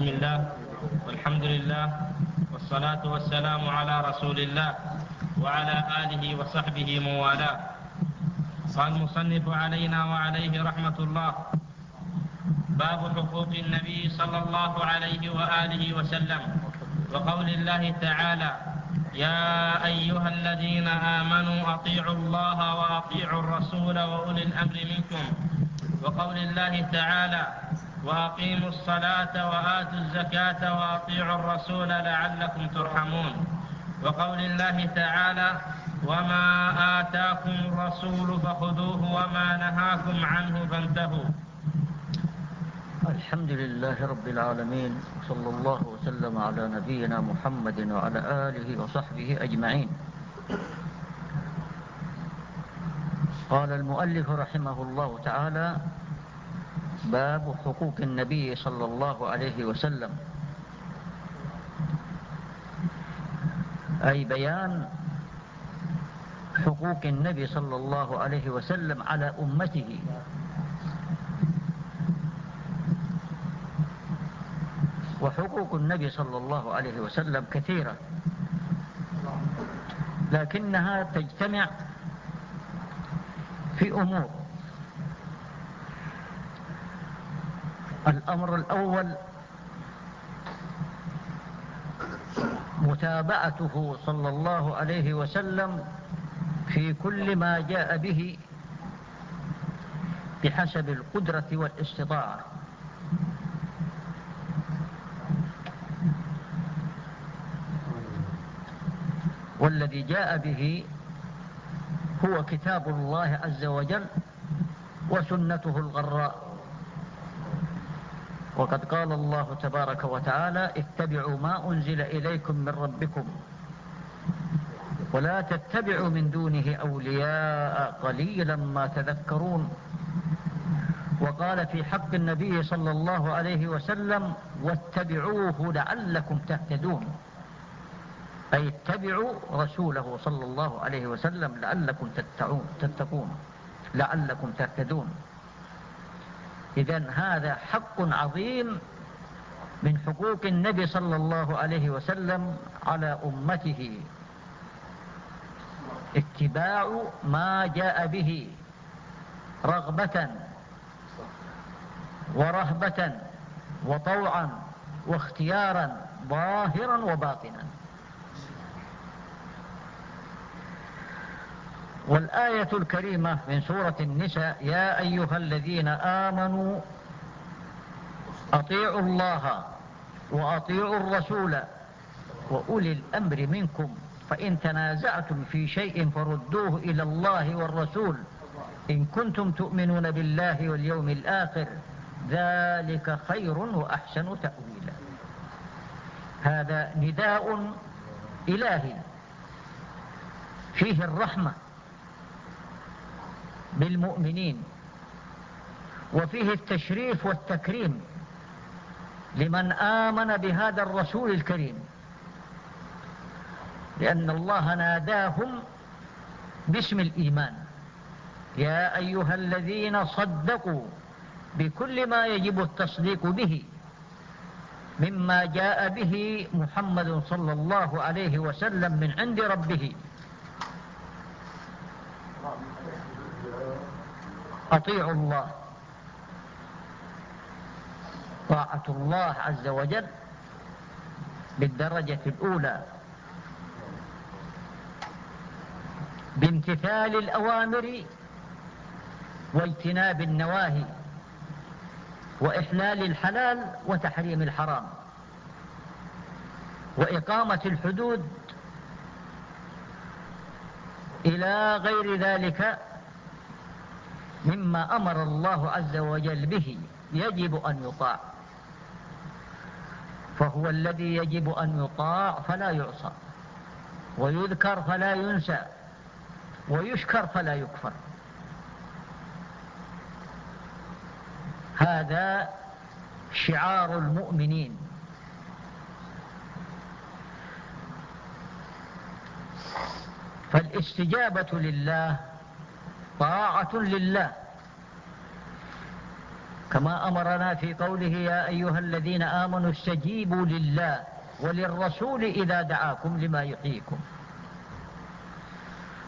بسم الله والحمد لله والصلاة والسلام على رسول الله وعلى آله وصحبه موالاه قال المصنف علينا وعليه رحمة الله باب حقوق النبي صلى الله عليه وآله وسلم وقول الله تعالى يا أيها الذين آمنوا أطيعوا الله وأطيعوا الرسول وأولي الأمر منكم. وقول الله تعالى وأقيموا الصلاة وآتوا الزكاة وأطيعوا الرسول لعلكم ترحمون. وقول الله تعالى وما آتاكم الرسول فخذوه وما نهاكم عنه فانتهوا. الحمد لله رب العالمين وصلى الله وسلم على نبينا محمد وعلى آله وصحبه أجمعين. قال المؤلف رحمه الله تعالى باب حقوق النبي صلى الله عليه وسلم. أي بيان حقوق النبي صلى الله عليه وسلم على أمته. وحقوق النبي صلى الله عليه وسلم كثيرة. لكنها تجتمع في أمور. الأمر الأول متابعته صلى الله عليه وسلم في كل ما جاء به بحسب القدرة والاستطاعة. والذي جاء به هو كتاب الله عز وجل وسنته الغراء. وقد قال الله تبارك وتعالى اتبعوا ما أنزل إليكم من ربكم ولا تتبعوا من دونه أولياء قليلا ما تذكرون وقال في حق النبي صلى الله عليه وسلم واتبعوه لعلكم تهتدون. أي اتبعوا رسوله صلى الله عليه وسلم لعلكم تتقون لعلكم تهتدون. إذا هذا حق عظيم من حقوق النبي صلى الله عليه وسلم على أمته. اتباع ما جاء به رغبة ورهبة وطوعا واختيارا ظاهرا وباطنا. والآية الكريمة من سورة النساء يا أيها الذين آمنوا أطيعوا الله وأطيعوا الرسول وأولي الأمر منكم فإن تنازعتم في شيء فردوه إلى الله والرسول إن كنتم تؤمنون بالله واليوم الآخر ذلك خير وأحسن تأويلا. هذا نداء إلهي. فيه الرحمة. بالمؤمنين. وفيه التشريف والتكريم لمن آمن بهذا الرسول الكريم لأن الله ناداهم باسم الإيمان. يا أيها الذين صدقوا بكل ما يجب التصديق به مما جاء به محمد صلى الله عليه وسلم من عند ربه. أطيعوا الله. طاعة الله عز وجل بالدرجة الأولى. بامتثال الأوامر واجتناب النواهي وإحلال الحلال وتحريم الحرام. وإقامة الحدود إلى غير ذلك مما أمر الله عز وجل به يجب أن يطاع. فهو الذي يجب أن يطاع فلا يعصى ويذكر فلا ينسى ويشكر فلا يكفر. هذا شعار المؤمنين. فالاستجابة لله طاعة لله. كما أمرنا في قوله يا أيها الذين آمنوا استجيبوا لله وللرسول إذا دعاكم لما يحييكم.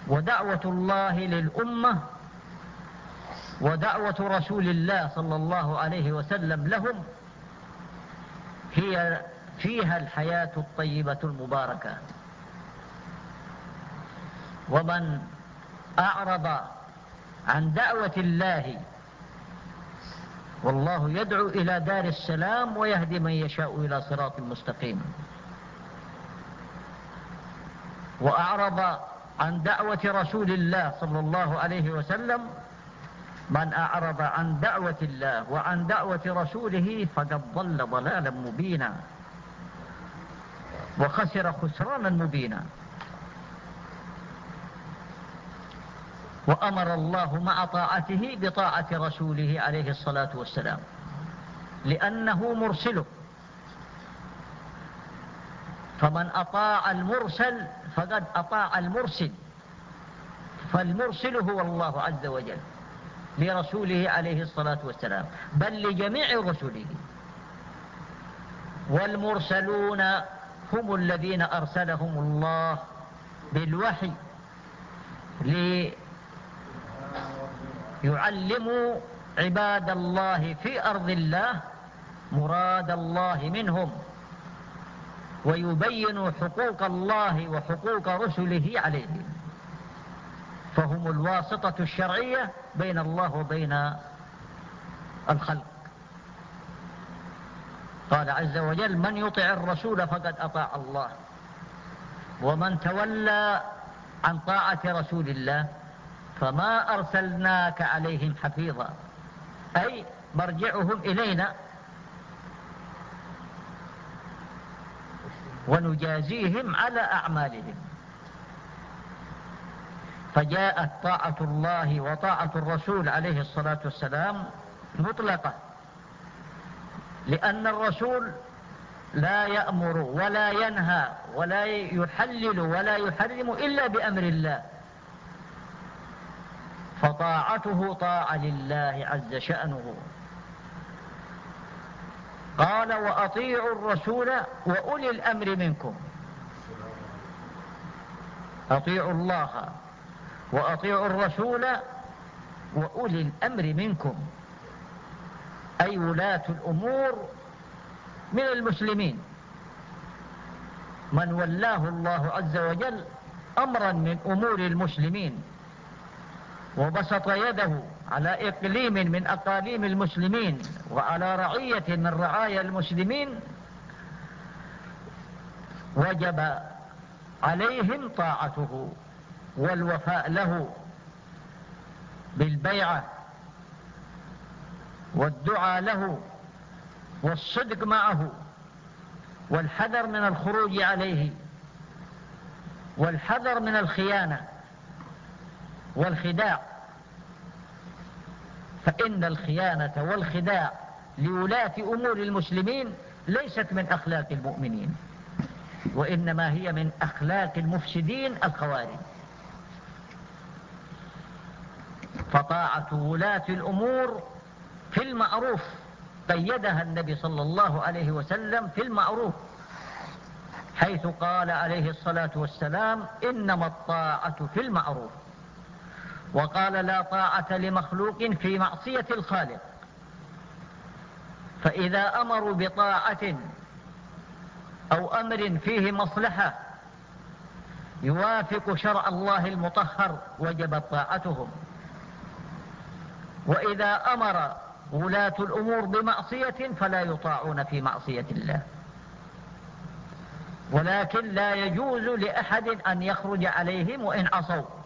ودعوة الله للأمة ودعوة رسول الله صلى الله عليه وسلم لهم هي فيها الحياة الطيبة المباركة. ومن أعرض عن دعوة الله. والله يدعو إلى دار السلام ويهدي من يشاء إلى صراط مستقيم. وأعرض عن دعوة رسول الله صلى الله عليه وسلم من أعرض عن دعوة الله وعن دعوة رسوله فقد ضل ضلالا مبينا وخسر خسرانا مبينا. وأمر الله مع طاعته بطاعة رسوله عليه الصلاة والسلام. لأنه مرسله فمن أطاع المرسل فقد أطاع المرسل. فالمرسل هو الله عز وجل لرسوله عليه الصلاة والسلام بل لجميع رسله. والمرسلون هم الذين أرسلهم الله بالوحي ليعلموا عباد الله في أرض الله مراد الله منهم ويبينوا حقوق الله وحقوق رسله عليهم فهم الواسطة الشرعية بين الله وبين الخلق. قال عز وجل من يطع الرسول فقد أطاع الله ومن تولى عن طاعة رسول الله فما أرسلناك عليهم حفيظا. أي مرجعهم إلينا. ونجازيهم على أعمالهم. فجاءت طاعة الله وطاعة الرسول عليه الصلاة والسلام مطلقة. لأن الرسول لا يأمر ولا ينهى ولا يحلل ولا يحرم إلا بأمر الله. فطاعته طاعة لله عز شأنه. قال وأطيعوا الرسول وأولي الأمر منكم. أطيعوا الله وأطيعوا الرسول وأولي الأمر منكم. أي ولاة الأمور من المسلمين. من ولاه الله عز وجل أمرا من أمور المسلمين. وبسط يده على إقليم من أقاليم المسلمين وعلى رعية من رعايا المسلمين وجب عليهم طاعته والوفاء له بالبيعة والدعاء له والصدق معه والحذر من الخروج عليه والحذر من الخيانة. والخداع. فإن الخيانة والخداع لولاة أمور المسلمين ليست من أخلاق المؤمنين وإنما هي من أخلاق المفسدين الخوارج. فطاعة ولاة الأمور في المعروف قيدها النبي صلى الله عليه وسلم في المعروف حيث قال عليه الصلاة والسلام إنما الطاعة في المعروف. وقال لا طاعة لمخلوق في معصية الخالق. فإذا أمروا بطاعة أو أمر فيه مصلحة يوافق شرع الله المطهر وجبت طاعتهم. وإذا أمر ولاة الأمور بمعصية فلا يطاعون في معصية الله. ولكن لا يجوز لأحد أن يخرج عليهم وإن عصوا.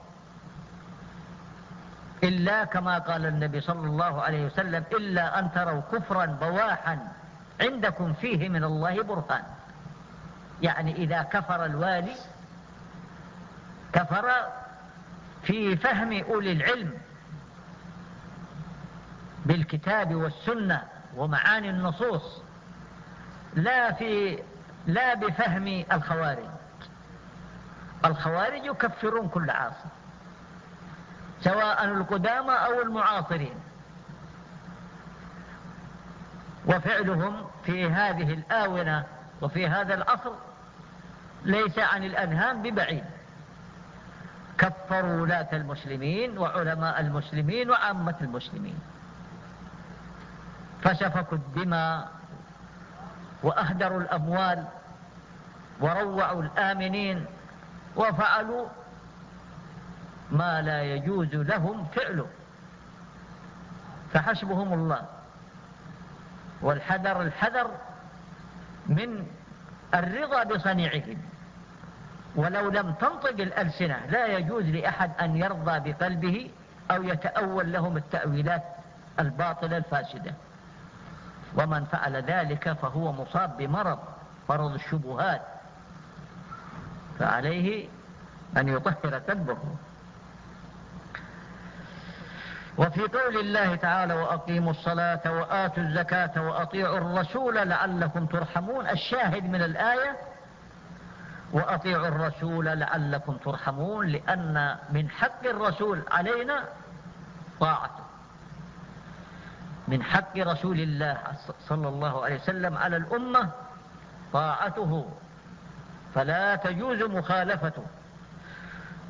إلا كما قال النبي صلى الله عليه وسلم إلا أن تروا كفرا بواحا عندكم فيه من الله برهان. يعني إذا كفر الوالي كفر في فهم أولي العلم بالكتاب والسنة ومعاني النصوص لا في لا بفهم الخوارج. الخوارج يكفرون كل عاصر سواء القدامى أو المعاصرين. وفعلهم في هذه الآونة وفي هذا العصر ليس عن الأذهان ببعيد. كفروا ولاة المسلمين وعلماء المسلمين وعامة المسلمين. فسفكوا الدماء وأهدروا الأموال وروعوا الآمنين وفعلوا ما لا يجوز لهم فعله. فحسبهم الله. والحذر الحذر من الرضا بصنيعهم. ولو لم تنطق الألسنة لا يجوز لأحد أن يرضى بقلبه أو يتأول لهم التأويلات الباطلة الفاسدة. ومن فعل ذلك فهو مصاب بمرض مرض الشبهات. فعليه أن يطهر قلبه. وفي قول الله تعالى وأقيموا الصلاة وآتوا الزكاة وأطيعوا الرسول لعلكم ترحمون. الشاهد من الآية وأطيعوا الرسول لعلكم ترحمون لأن من حق الرسول علينا طاعته. من حق رسول الله صلى الله عليه وسلم على الأمة طاعته. فلا تجوز مخالفته.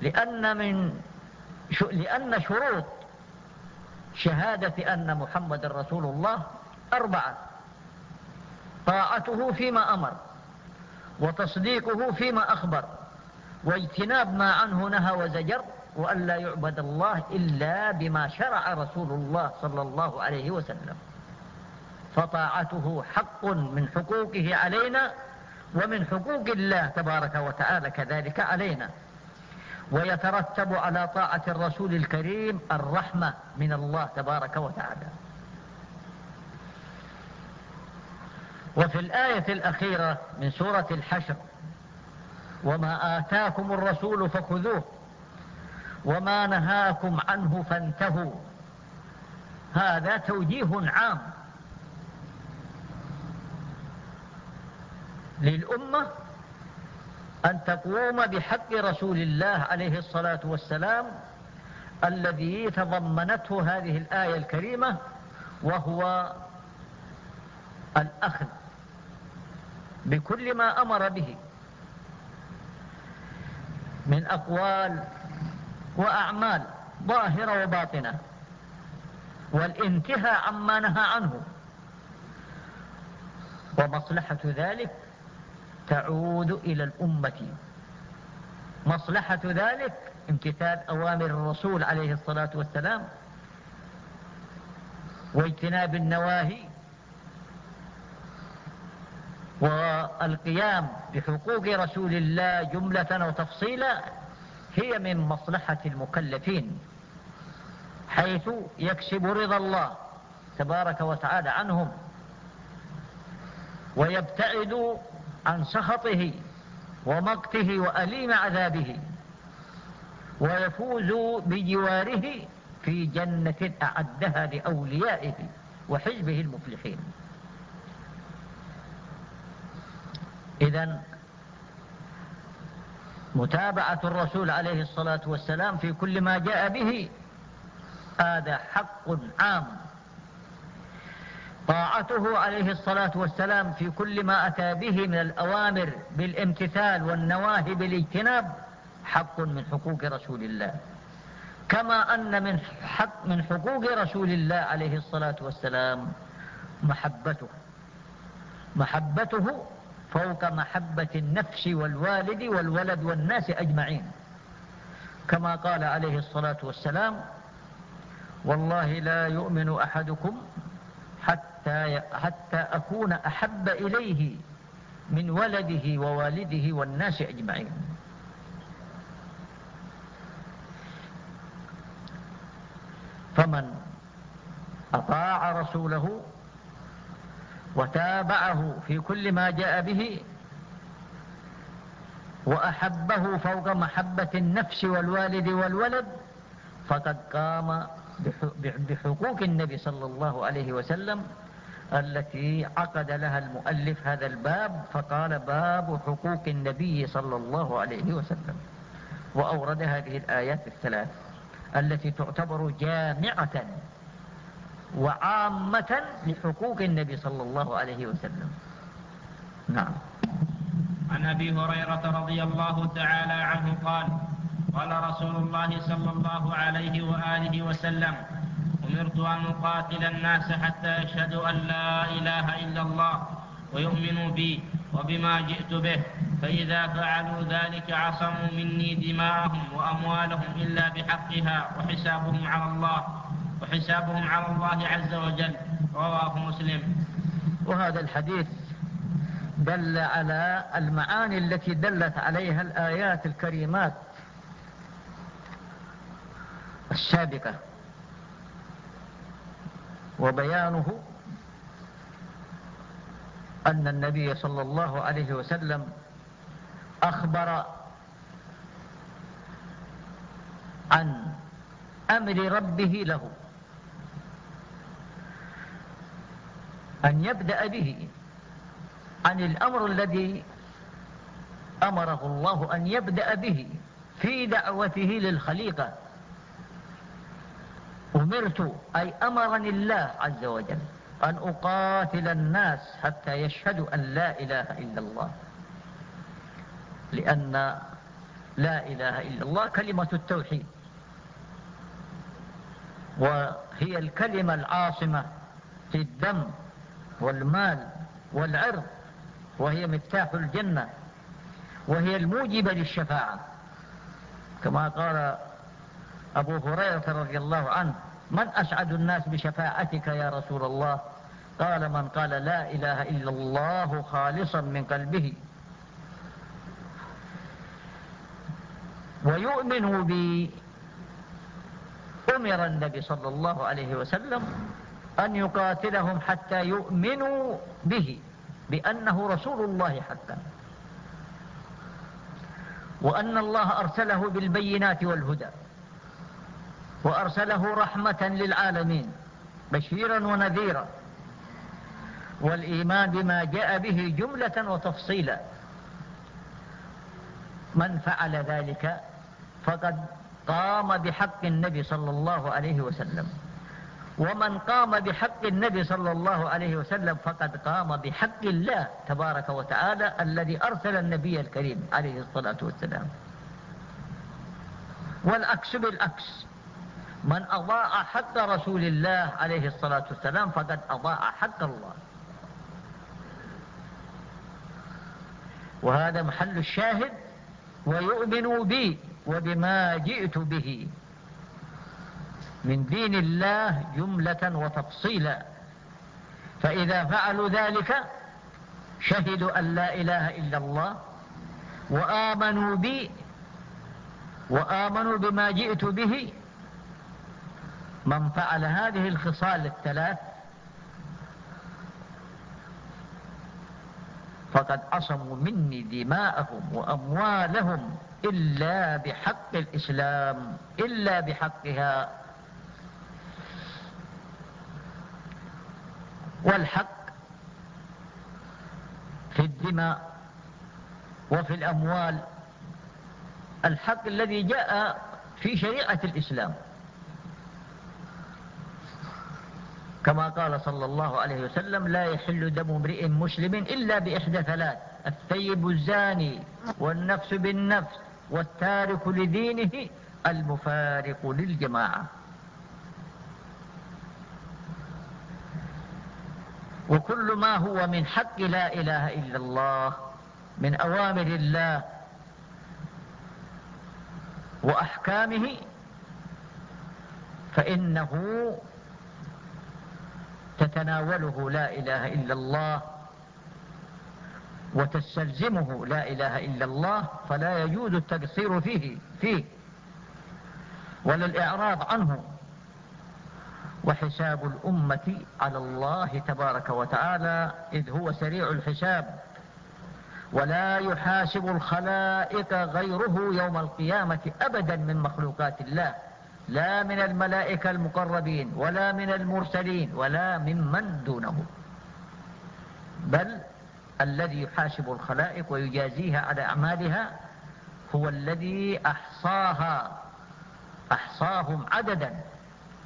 لأن من لأن شروط شهادة أن محمد رسول الله أربعة. طاعته فيما أمر وتصديقه فيما أخبر واجتناب ما عنه نهى وزجر وأن لا يعبد الله إلا بما شرع رسول الله صلى الله عليه وسلم. فطاعته حق من حقوقه علينا ومن حقوق الله تبارك وتعالى كذلك علينا. ويترتب على طاعة الرسول الكريم الرحمة من الله تبارك وتعالى. وفي الآية الأخيرة من سورة الحشر وما آتاكم الرسول فخذوه وما نهاكم عنه فانتهوا. هذا توجيه عام للأمة أن تقوم بحق رسول الله عليه الصلاة والسلام الذي تضمنته هذه الآية الكريمة وهو الأخذ بكل ما أمر به من أقوال وأعمال ظاهرة وباطنة والانتهاء عما نهى عنه. ومصلحة ذلك تعود إلى الأمة. مصلحة ذلك امتثال أوامر الرسول عليه الصلاة والسلام واجتناب النواهي والقيام بحقوق رسول الله جملة وتفصيلا هي من مصلحة المكلفين حيث يكسب رضا الله تبارك وتعالى عنهم ويبتعد عن سخطه ومقته وأليم عذابه ويفوز بجواره في جنة أعدها لأوليائه وحزبه المفلحين. إذا متابعة الرسول عليه الصلاة والسلام في كل ما جاء به هذا حق عام. طاعته عليه الصلاة والسلام في كل ما أتى به من الأوامر بالامتثال والنواهي بالاجتناب حق من حقوق رسول الله. كما أن من, حق من حقوق رسول الله عليه الصلاة والسلام محبته. محبته فوق محبة النفس والوالد والولد والناس أجمعين. كما قال عليه الصلاة والسلام والله لا يؤمن أحدكم حتى, أكون أحب إليه من ولده ووالده والناس أجمعين. فمن أطاع رسوله وتابعه في كل ما جاء به وأحبه فوق محبة النفس والوالد والولد فقد قام بحقوق النبي صلى الله عليه وسلم التي عقد لها المؤلف هذا الباب فقال باب حقوق النبي صلى الله عليه وسلم. وأورد هذه الآيات الثلاث التي تعتبر جامعة وعامة لحقوق النبي صلى الله عليه وسلم. نعم. عن أبي هريرة رضي الله تعالى عنه قال قال رسول الله صلى الله عليه وآله وسلم أمرت أن أقاتل الناس حتى يشهدوا أن لا إله إلا الله ويؤمنوا بي وبما جئت به. فإذا فعلوا ذلك عصموا مني دماءهم وأموالهم إلا بحقها وحسابهم على الله وحسابهم على الله عز وجل. رواه مسلم. وهذا الحديث دل على المعاني التي دلت عليها الآيات الكريمات السابقة. وبيانه أن النبي صلى الله عليه وسلم أخبر عن أمر ربه له أن يبدأ به عن الأمر الذي أمره الله أن يبدأ به في دعوته للخليقة. أمرت أي أمرني الله عز وجل أن أقاتل الناس حتى يشهدوا أن لا إله إلا الله. لأن لا إله إلا الله كلمة التوحيد وهي الكلمة العاصمة في الدم والمال والعرض وهي مفتاح الجنة وهي الموجبة للشفاعة. كما قال أبو هريرة رضي الله عنه من أسعد الناس بشفاعتك يا رسول الله؟ قال من قال لا إله إلا الله خالصا من قلبه. ويؤمن بي أمر النبي صلى الله عليه وسلم أن يقاتلهم حتى يؤمنوا به بأنه رسول الله حقا وأن الله أرسله بالبينات والهدى. وأرسله رحمة للعالمين بشيرا ونذيرا. والإيمان بما جاء به جملة وتفصيلا. من فعل ذلك فقد قام بحق النبي صلى الله عليه وسلم. ومن قام بحق النبي صلى الله عليه وسلم فقد قام بحق الله تبارك وتعالى الذي أرسل النبي الكريم عليه الصلاة والسلام. والعكس بالعكس. من أضاع حق رسول الله عليه الصلاة والسلام فقد أضاع حق الله. وهذا محل الشاهد ويؤمنوا بي وبما جئت به. من دين الله جملة وتفصيلا. فإذا فعلوا ذلك شهدوا أن لا إله إلا الله وآمنوا بي وآمنوا بما جئت به من فعل هذه الخصال الثلاث فقد أصموا مني دماءهم وأموالهم إلا بحق الإسلام إلا بحقها. والحق في الدماء وفي الأموال الحق الذي جاء في شريعة الإسلام. كما قال صلى الله عليه وسلم لا يحل دم امرئ مسلم إلا بإحدى ثلاث الثيب الزاني والنفس بالنفس والتارك لدينه المفارق للجماعة. وكل ما هو من حق لا إله إلا الله من أوامر الله وأحكامه فإنه تتناوله لا إله إلا الله وتستلزمه لا إله إلا الله فلا يجوز التقصير فيه فيه. ولا الإعراض عنه. وحساب الأمة على الله تبارك وتعالى إذ هو سريع الحساب. ولا يحاسب الخلائق غيره يوم القيامة أبدا من مخلوقات الله. لا من الملائكة المقربين ولا من المرسلين ولا ممن دونه. بل الذي يحاسب الخلائق ويجازيها على أعمالها هو الذي أحصاها أحصاهم عددا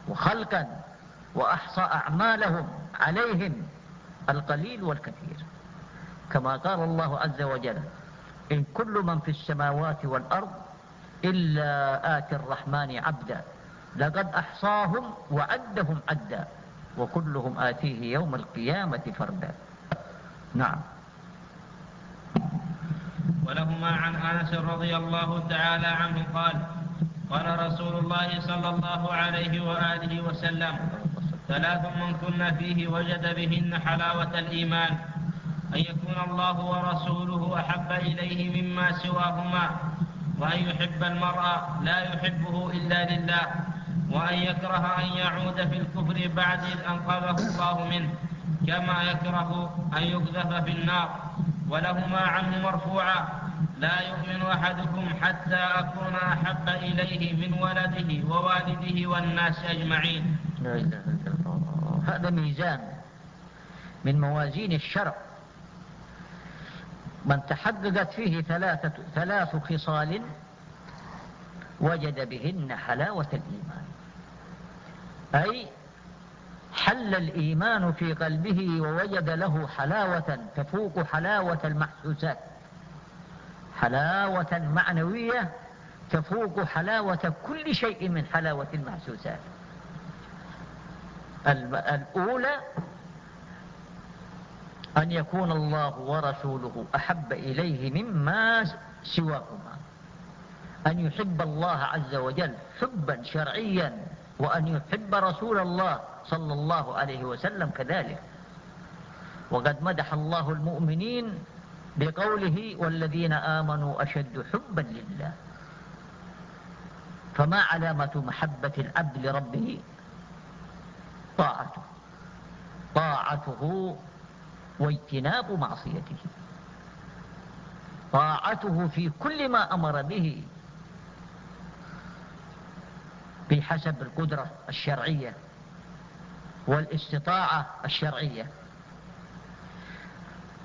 وخلقا وأحصى أعمالهم عليهم القليل والكثير. كما قال الله عز وجل إن كل من في السماوات والأرض إلا آتي الرحمن عبدا. لقد أحصاهم وعدهم عدا. وكلهم آتيه يوم القيامة فردا. نعم. ولهما عن أنس رضي الله تعالى عنه قال قال رسول الله صلى الله عليه وآله وسلم ثلاث من كن فيه وجد بهن حلاوة الإيمان. أن يكون الله ورسوله أحب إليه مما سواهما. وأن يحب المرء لا يحبه إلا لله وأن يكره أن يعود في الكفر بعد إذ أنقذه الله منه كما يكره أن يقذف في النار. ولهما عنه مرفوعا لا يؤمن أحدكم حتى أكون أحب إليه من ولده ووالده والناس أجمعين. هذا ميزان من موازين الشرع. من تحققت فيه ثلاثة ثلاث خصال وجد بهن حلاوة الإيمان. أي حل الإيمان في قلبه ووجد له حلاوة تفوق حلاوة المحسوسات. حلاوة معنوية تفوق حلاوة كل شيء من حلاوة المحسوسات. الأولى أن يكون الله ورسوله أحب إليه مما سواهما. أن يحب الله عز وجل حبا شرعيا وأن يحب رسول الله صلى الله عليه وسلم كذلك. وقد مدح الله المؤمنين بقوله والذين آمنوا أشد حبا لله. فما علامة محبة العبد لربه؟ طاعته. طاعته واجتناب معصيته. طاعته في كل ما أمر به بحسب القدرة الشرعية والاستطاعة الشرعية.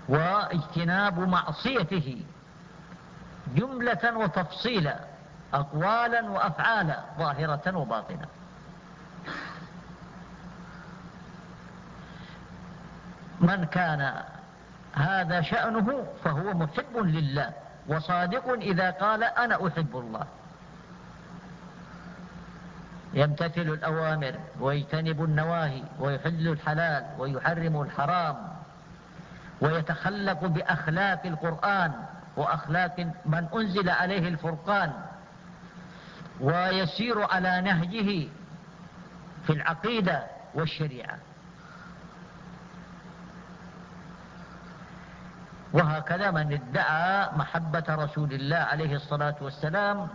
واجتناب معصيته جملة وتفصيلا أقوالا وأفعالا ظاهرة وباطنة. من كان هذا شأنه فهو محب لله وصادق إذا قال أنا أحب الله. يمتثل الأوامر ويجتنب النواهي ويحل الحلال ويحرم الحرام ويتخلق بأخلاق القرآن وأخلاق من أنزل عليه الفرقان ويسير على نهجه في العقيدة والشريعة. وهكذا من ادعى محبة رسول الله عليه الصلاة والسلام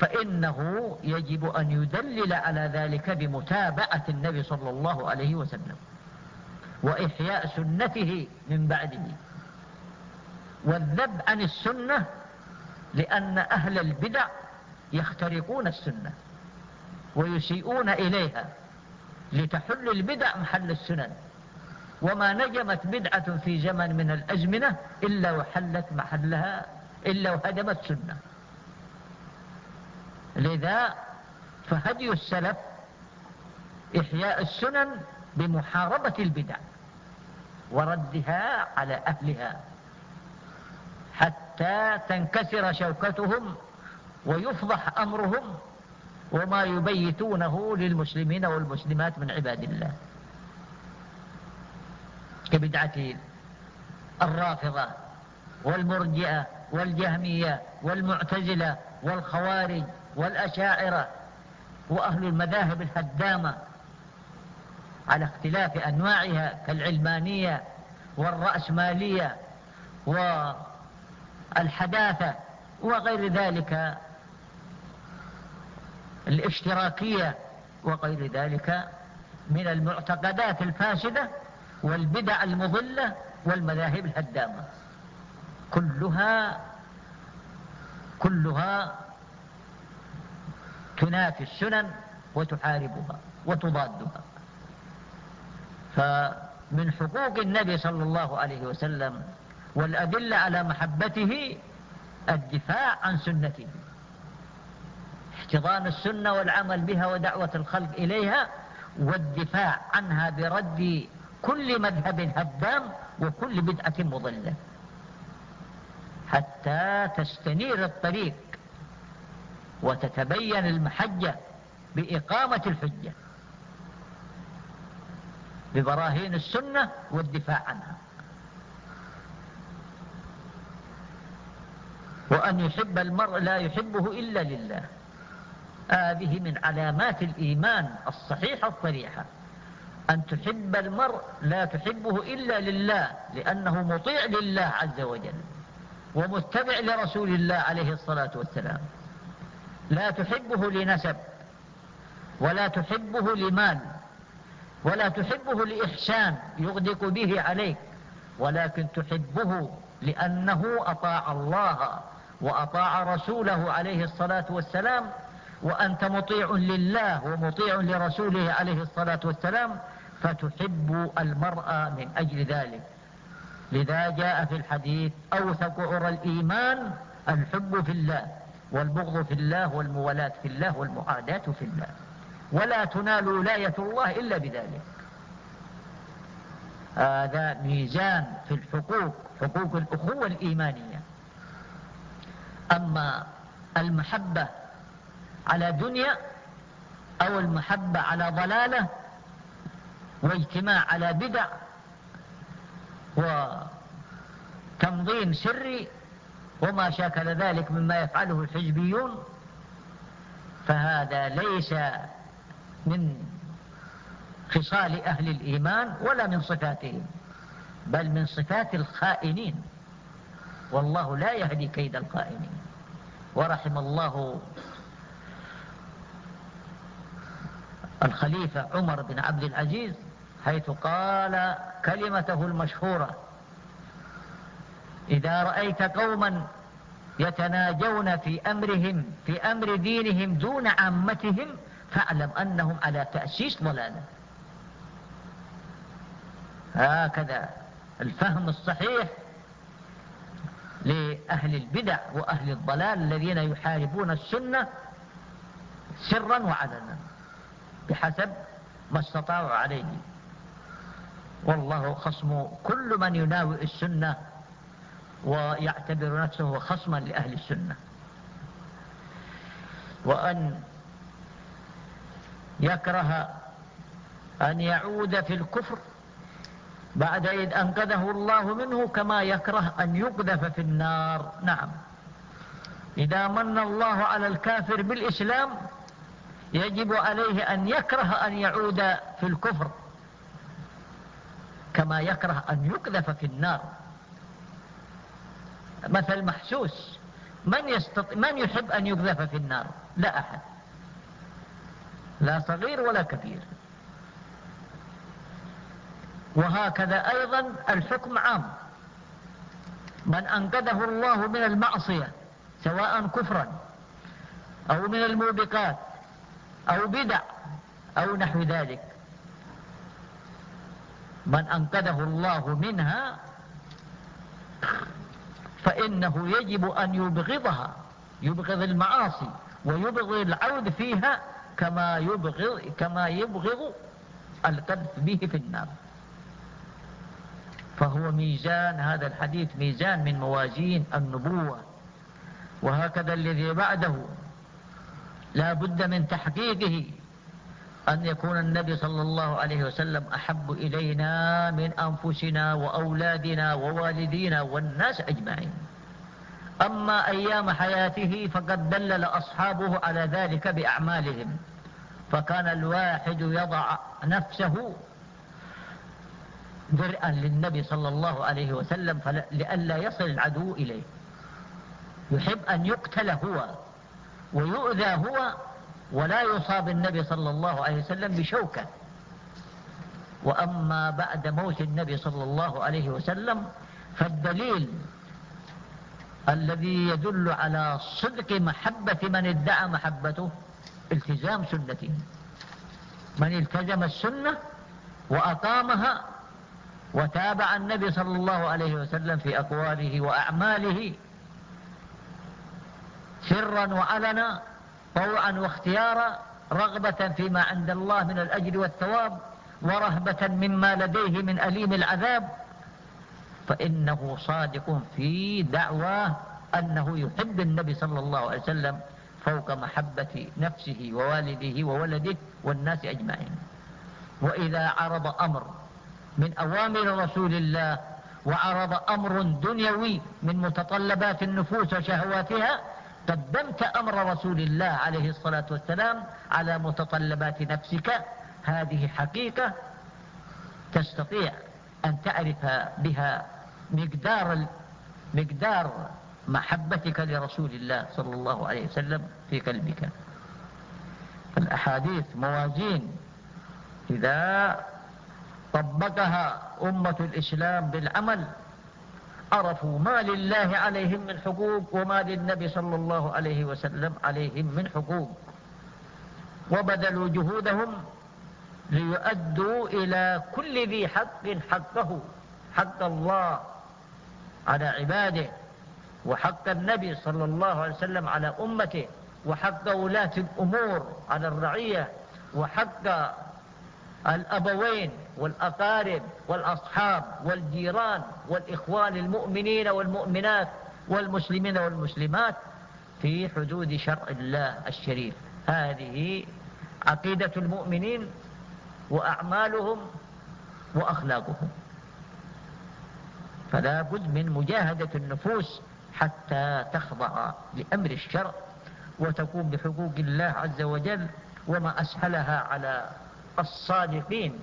فإنه يجب أن يدلل على ذلك بمتابعة النبي صلى الله عليه وسلم وإحياء سنته من بعده. والذب عن السنة لأن أهل البدع يخترقون السنة ويسيئون إليها لتحل البدع محل السنن. وما نجمت بدعة في زمن من الأزمنة إلا وحلت محلها إلا وهدمت سنة. لذا فهدي السلف إحياء السنن بمحاربة البدع وردها على أهلها حتى تنكسر شوكتهم ويفضح أمرهم وما يبيتونه للمسلمين والمسلمات من عباد الله. كبدعة الرافضة والمرجئة والجهمية والمعتزلة والخوارج والأشاعرة وأهل المذاهب الهدامة على اختلاف أنواعها كالعلمانية والرأسمالية والحداثة وغير ذلك الاشتراكية وغير ذلك من المعتقدات الفاسدة والبدع المضلة والمذاهب الهدامة. كلها كلها تنافي السنن وتحاربها وتضادها. فمن حقوق النبي صلى الله عليه وسلم والأدلة على محبته الدفاع عن سنته. احتضان السنة والعمل بها ودعوة الخلق إليها والدفاع عنها برد كل مذهب هدام وكل بدعة مضلة. حتى تستنير الطريق وتتبين المحجة بإقامة الحجة. ببراهين السنة والدفاع عنها. وأن يحب المرء لا يحبه إلا لله. هذه من علامات الإيمان الصحيحة الصريحة. أن تحب المرء لا تحبه إلا لله لأنه مطيع لله عز وجل ومتبع لرسول الله عليه الصلاة والسلام. لا تحبه لنسب ولا تحبه لمال ولا تحبه لإحسان يغدق به عليك ولكن تحبه لأنه أطاع الله وأطاع رسوله عليه الصلاة والسلام وأنت مطيع لله ومطيع لرسوله عليه الصلاة والسلام فتحب المرأة من أجل ذلك. لذا جاء في الحديث أوثق عرى الإيمان الحب في الله والبغض في الله والمولاة في الله والمعاداة في الله. ولا تنال ولاية الله إلا بذلك. هذا ميزان في الحقوق حقوق الأخوة الإيمانية. أما المحبة على دنيا أو المحبة على ضلالة واجتماع على بدع وتنظيم سري وما شاكل ذلك مما يفعله الحزبيون فهذا ليس من خصال أهل الإيمان ولا من صفاتهم بل من صفات الخائنين. والله لا يهدي كيد الخائنين. ورحم الله الخليفة عمر بن عبد العزيز حيث قال كلمته المشهورة. إذا رأيت قوما يتناجون في أمرهم في أمر دينهم دون عامتهم فاعلم أنهم على تأسيس ضلالة. هكذا الفهم الصحيح لأهل البدع وأهل الضلال الذين يحاربون السنة سرا وعلنا بحسب ما استطاعوا عليه. والله خصم كل من يناوئ السنة ويعتبر نفسه خصما لأهل السنة. وأن يكره أن يعود في الكفر بعد إذ أنقذه الله منه كما يكره أن يقذف في النار. نعم. إذا من الله على الكافر بالإسلام يجب عليه أن يكره أن يعود في الكفر. كما يكره أن يقذف في النار. مثل محسوس من, يستط... من يحب أن يقذف في النار؟ لا أحد. لا صغير ولا كبير. وهكذا أيضا الحكم عام. من أنقذه الله من المعصية سواء كفرا أو من الموبقات أو بدع أو نحو ذلك. من أنقذه الله منها فإنه يجب أن يبغضها يبغض المعاصي ويبغض العود فيها كما يبغض, كما يبغض القذف به في النار. فهو ميزان هذا الحديث ميزان من موازين النبوة. وهكذا الذي بعده لا بد من تحقيقه. أن يكون النبي صلى الله عليه وسلم أحب إلينا من أنفسنا وأولادنا ووالدينا والناس أجمعين. أما أيام حياته فقد دلل أصحابه على ذلك بأعمالهم. فكان الواحد يضع نفسه درءا للنبي صلى الله عليه وسلم لئلا يصل العدو إليه. يحب أن يقتل هو ويؤذى هو ولا يصاب النبي صلى الله عليه وسلم بشوكة. وأما بعد موت النبي صلى الله عليه وسلم فالدليل الذي يدل على صدق محبة من ادعى محبته التزام سنته. من التزم السنة وأقامها وتابع النبي صلى الله عليه وسلم في أقواله وأعماله سرا وعلنا طوعا واختيارا رغبة فيما عند الله من الأجر والثواب ورهبة مما لديه من أليم العذاب. فإنه صادق في دعواه أنه يحب النبي صلى الله عليه وسلم فوق محبة نفسه ووالده وولده والناس أجمعين. وإذا عرض أمر من أوامر رسول الله وعرض أمر دنيوي من متطلبات النفوس وشهواتها قدمت أمر رسول الله عليه الصلاة والسلام على متطلبات نفسك. هذه حقيقة تستطيع أن تعرف بها مقدار مقدار محبتك لرسول الله صلى الله عليه وسلم في قلبك. الأحاديث موازين. إذا طبقها أمة الإسلام بالعمل عرفوا ما لله عليهم من حقوق وما للنبي صلى الله عليه وسلم عليهم من حقوق. وبذلوا جهودهم ليؤدوا إلى كل ذي حق حقه حق الله على عباده وحق النبي صلى الله عليه وسلم على أمته وحق ولاة الأمور على الرعية وحق الأبوين والأقارب والأصحاب والجيران والإخوان المؤمنين والمؤمنات والمسلمين والمسلمات في حدود شرع الله الشريف. هذه عقيدة المؤمنين وأعمالهم وأخلاقهم. فلا بد من مجاهدة النفوس حتى تخضع لأمر الشرع وتقوم بحقوق الله عز وجل وما أسهلها على الصادقين.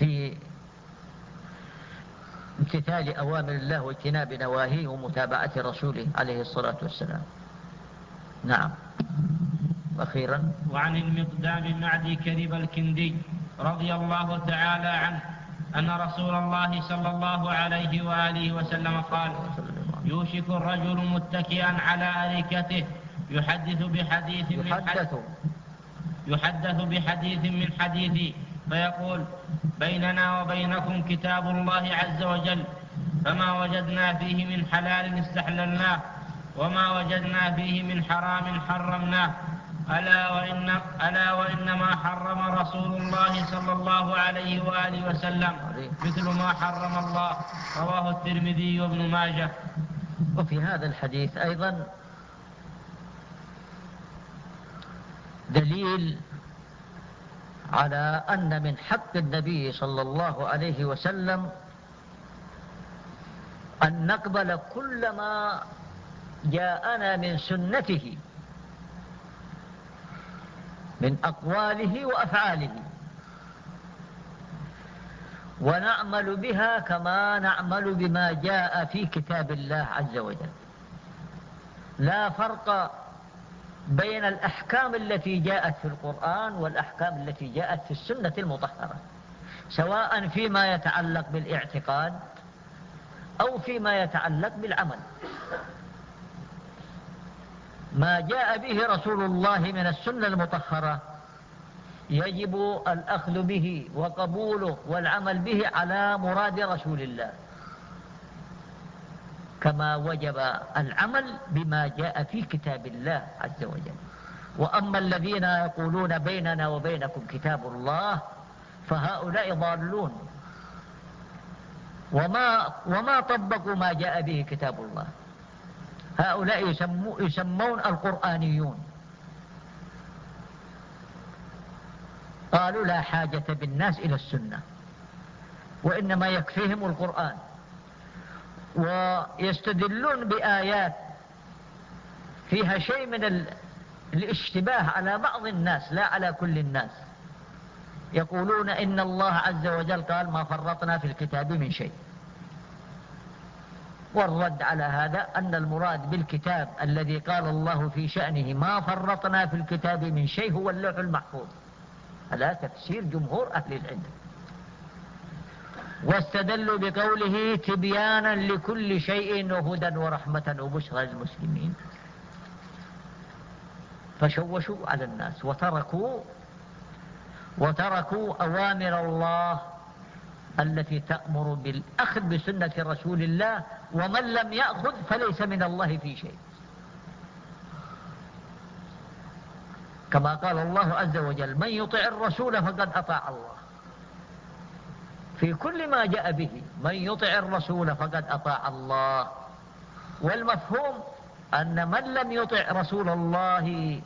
في امتثال أوامر الله واجتناب نواهيه ومتابعة رسوله عليه الصلاة والسلام. نعم. أخيرا. وعن المقدام معدي كرب الكندي رضي الله تعالى عنه أن رسول الله صلى الله عليه وآله وسلم قال يوشك الرجل متكئا على أريكته يحدث بحديث من يحدث. يحدث بحديث من حديثي فيقول بيننا وبينكم كتاب الله عز وجل فما وجدنا فيه من حلال استحللناه وما وجدنا فيه من حرام حرمناه. ألا وإن ألا وإنما حرم رسول الله صلى الله عليه وآله وسلم مثل ما حرم الله. رواه الترمذي وابن ماجه. وفي هذا الحديث أيضا دليل على أن من حق النبي صلى الله عليه وسلم أن نقبل كل ما جاءنا من سنته من أقواله وأفعاله. ونعمل بها كما نعمل بما جاء في كتاب الله عز وجل. لا فرق بين الأحكام التي جاءت في القرآن والأحكام التي جاءت في السنة المطهرة سواء فيما يتعلق بالاعتقاد أو فيما يتعلق بالعمل. ما جاء به رسول الله من السنة المطهرة يجب الأخذ به وقبوله والعمل به على مراد رسول الله. كما وجب العمل بما جاء في كتاب الله عز وجل. وأما الذين يقولون بيننا وبينكم كتاب الله فهؤلاء ضالون. وما, وما طبقوا ما جاء به كتاب الله. هؤلاء يسمو يسمون القرآنيون. قالوا لا حاجة بالناس إلى السنة وإنما يكفيهم القرآن. ويستدلون بآيات فيها شيء من الاشتباه على بعض الناس لا على كل الناس. يقولون إن الله عز وجل قال ما فرطنا في الكتاب من شيء. والرد على هذا أن المراد بالكتاب الذي قال الله في شأنه ما فرطنا في الكتاب من شيء هو اللوح المحفوظ. هذا تفسير جمهور أهل العلم. واستدلوا بقوله تبيانا لكل شيء وهدى ورحمة وبشرى للمسلمين. فشوشوا على الناس وتركوا وتركوا أوامر الله التي تأمر بالأخذ بسنة رسول الله ومن لم يأخذ فليس من الله في شيء. كما قال الله عز وجل من يطع الرسول فقد أطاع الله. في كل ما جاء به. من يطع الرسول فقد أطاع الله. والمفهوم أن من لم يطع رسول الله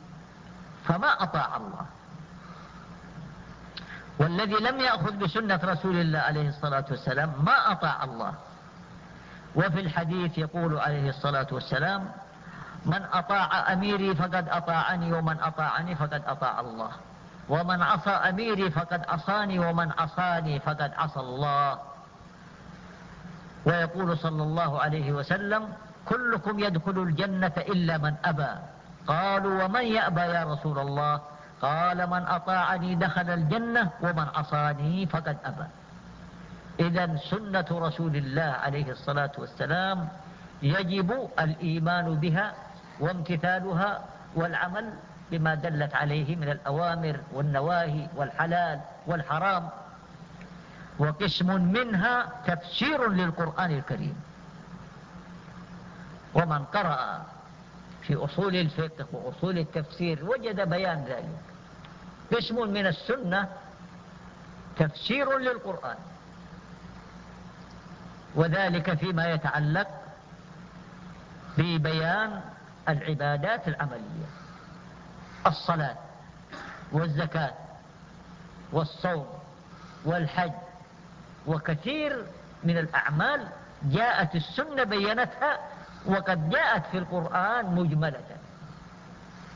فما أطاع الله. والذي لم يأخذ بسنة رسول الله عليه الصلاة والسلام ما أطاع الله. وفي الحديث يقول عليه الصلاة والسلام من أطاع أميري فقد أطاعني ومن أطاعني فقد أطاع الله. ومن عصى أميري فقد عصاني ومن عصاني فقد عصى الله. ويقول صلى الله عليه وسلم كلكم يدخل الجنة إلا من أبى. قالوا ومن يأبى يا رسول الله؟ قال من أطاعني دخل الجنة ومن عصاني فقد أبى. إذا سنة رسول الله عليه الصلاة والسلام يجب الإيمان بها وامتثالها والعمل بما دلت عليه من الأوامر والنواهي والحلال والحرام وقسم منها تفسير للقرآن الكريم. ومن قرأ في أصول الفقه وأصول التفسير وجد بيان ذلك. قسم من السنة تفسير للقرآن. وذلك فيما يتعلق ببيان العبادات العملية. الصلاة والزكاة والصوم والحج. وكثير من الأعمال جاءت السنة بينتها وقد جاءت في القرآن مجملة.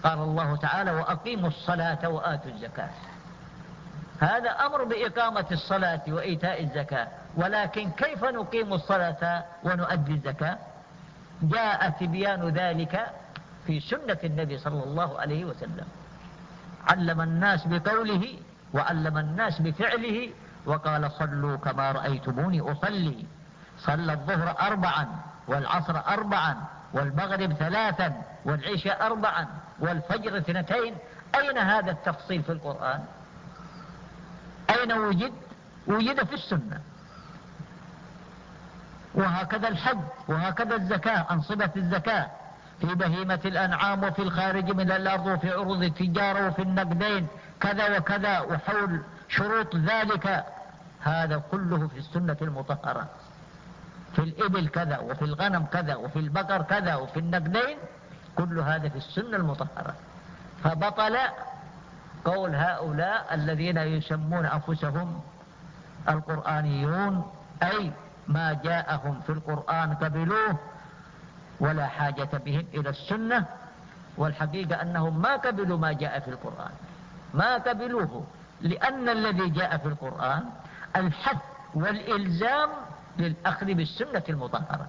قال الله تعالى وأقيموا الصلاة وآتوا الزكاة. هذا أمر بإقامة الصلاة وإيتاء الزكاة. ولكن كيف نقيم الصلاة ونؤدي الزكاة؟ جاء تبيان ذلك في سنة النبي صلى الله عليه وسلم. علم الناس بقوله وعلم الناس بفعله وقال صلوا كما رأيتموني أصلي. صلى الظهر أربعا والعصر أربعا والمغرب ثلاثا والعشاء أربعا والفجر اثنتين. أين هذا التفصيل في القرآن؟ أين وجد؟ وجد في السنة. وهكذا الحج وهكذا الزكاة أنصبة الزكاة. في بهيمة الأنعام وفي الخارج من الأرض وفي عروض التجارة وفي النقدين كذا وكذا وحول شروط ذلك. هذا كله في السنة المطهرة. في الإبل كذا وفي الغنم كذا وفي البقر كذا وفي النقدين كل هذا في السنة المطهرة. فبطل قول هؤلاء الذين يسمون أنفسهم القرآنيون أي ما جاءهم في القرآن قبلوه ولا حاجة بهم إلى السنة والحقيقة أنهم ما قبلوا ما جاء في القرآن. ما قبلوه لأن الذي جاء في القرآن الحث والإلزام للأخذ بالسنة المطهرة.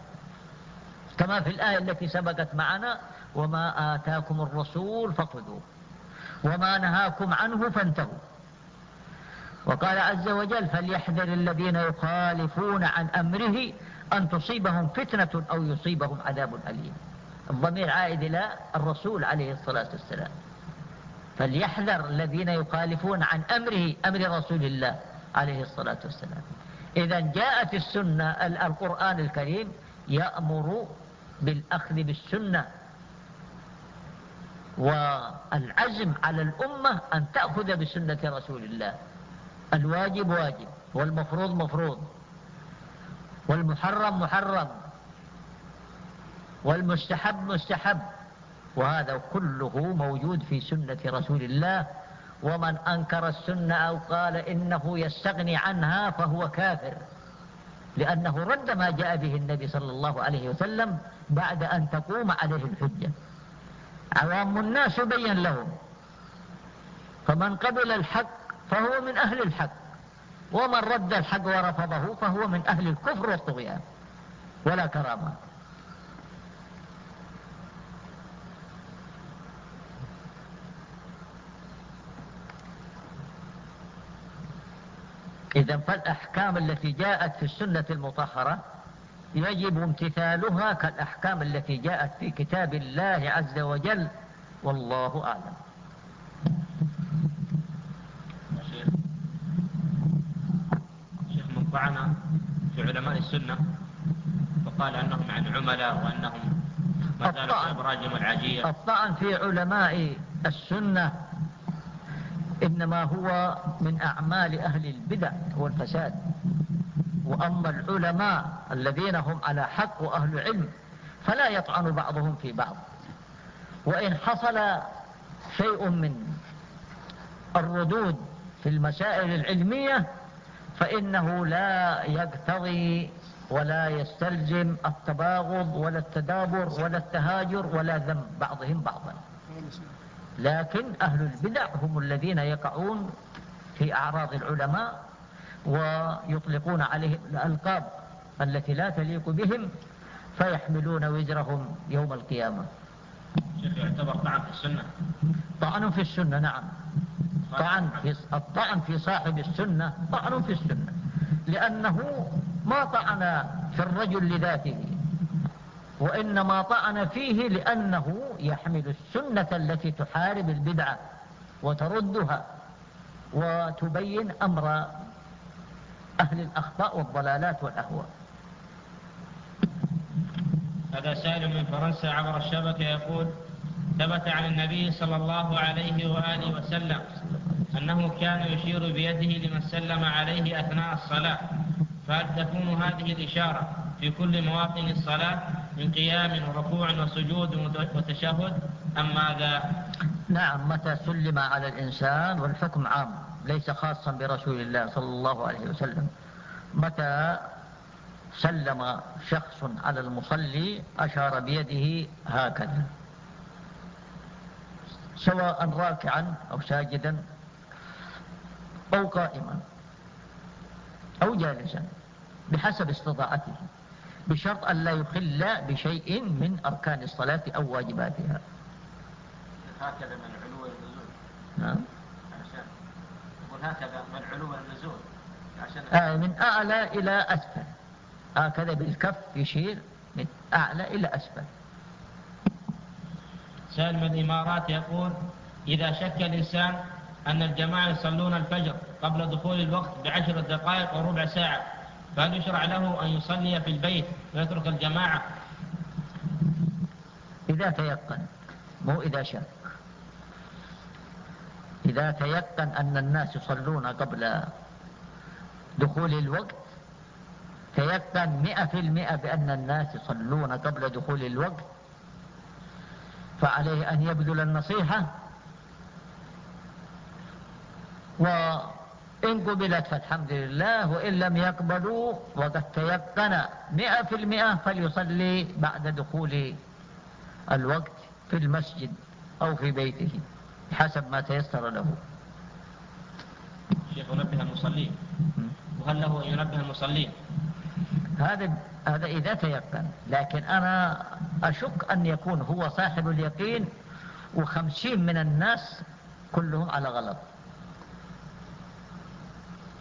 كما في الآية التي سبقت معنا وما آتاكم الرسول فخذوه وما نهاكم عنه فانتهوا. وقال عز وجل فليحذر الذين يخالفون عن أمره أن تصيبهم فتنة أو يصيبهم عذاب أليم. الضمير عائد إلى الرسول عليه الصلاة والسلام. فليحذر الذين يخالفون عن أمره أمر رسول الله عليه الصلاة والسلام. إذا جاءت السنة القرآن الكريم يأمر بالأخذ بالسنة. والعزم على الأمة أن تأخذ بسنة رسول الله. الواجب واجب والمفروض مفروض. والمحرم محرم والمستحب مستحب وهذا كله موجود في سنة رسول الله. ومن أنكر السنة أو قال إنه يستغني عنها فهو كافر لأنه رد ما جاء به النبي صلى الله عليه وسلم بعد أن تقوم عليه الحجة. عوام الناس يبين لهم فمن قبل الحق فهو من أهل الحق. ومن رد الحق ورفضه فهو من أهل الكفر والطغيان. ولا كرامة. إذا فالأحكام التي جاءت في السنة المطهرة يجب امتثالها كالأحكام التي جاءت في كتاب الله عز وجل والله أعلم شيخ من طعن في علماء السنة فقال أنهم عن عملاء وأنهم ما زالوا في أبراجهم العجية الطعن في علماء السنة إنما هو من أعمال أهل البدع والفساد. وأما العلماء الذين هم على حق وأهل علم فلا يطعن بعضهم في بعض. وإن حصل شيء من الردود في المسائل العلمية فإنه لا يقتضي ولا يستلزم التباغض ولا التدابر ولا التهاجر ولا ذنب بعضهم بعضا. لكن أهل البدع هم الذين يقعون في أعراض العلماء ويطلقون عليهم الألقاب التي لا تليق بهم فيحملون وزرهم يوم القيامة. يعتبر طعن في السنة. طعن في السنة نعم. طعن في الطعن في صاحب السنة طعن في السنة. لأنه ما طعن في الرجل لذاته وإنما طعن فيه لأنه يحمل السنة التي تحارب البدعة وتردها وتبين أمر أهل الأخطاء والضلالات والأهواء. هذا سائل من فرنسا عبر الشبكة يقول ثبت عن النبي صلى الله عليه وآله وسلم أنه كان يشير بيده لمن سلم عليه أثناء الصلاة فهل تكون هذه الإشارة في كل مواطن الصلاة من قيام وركوع وسجود وتشهد أم ماذا؟ نعم متى سلم على الإنسان والحكم عام ليس خاصا برسول الله صلى الله عليه وسلم. متى سلم شخص على المصلي أشار بيده هكذا. سواء راكعا أو ساجدا أو قائما أو جالسا بحسب استطاعته بشرط أن لا يخل بشيء من أركان الصلاة أو واجباتها. هكذا من علو النزول. نعم. عشان يقول هكذا من علو النزول. عشان آه من أعلى إلى أسفل. هكذا بالكف يشير من أعلى إلى أسفل. سالم الإمارات يقول إذا شك الإنسان أن الجماعة يصلون الفجر قبل دخول الوقت بعشر دقائق وربع ساعة فهل يشرع له أن يصلي في البيت ويترك الجماعة؟ إذا تيقن مو إذا شك. إذا تيقن أن الناس يصلون قبل دخول الوقت تيقن مئة في المئة بأن الناس يصلون قبل دخول الوقت فعليه أن يبذل النصيحة. وإن قبلت فالحمد لله وإن لم يقبلوا وقد تيقن. مئة في المئة فليصلي بعد دخول الوقت في المسجد أو في بيته حسب ما تيسر له. شيخ ينبه المصلين. وهل له أن ينبه المصلين؟ هذا هذا إذا تيقن. لكن أنا أشك أن يكون هو صاحب اليقين وخمسين من الناس كلهم على غلط.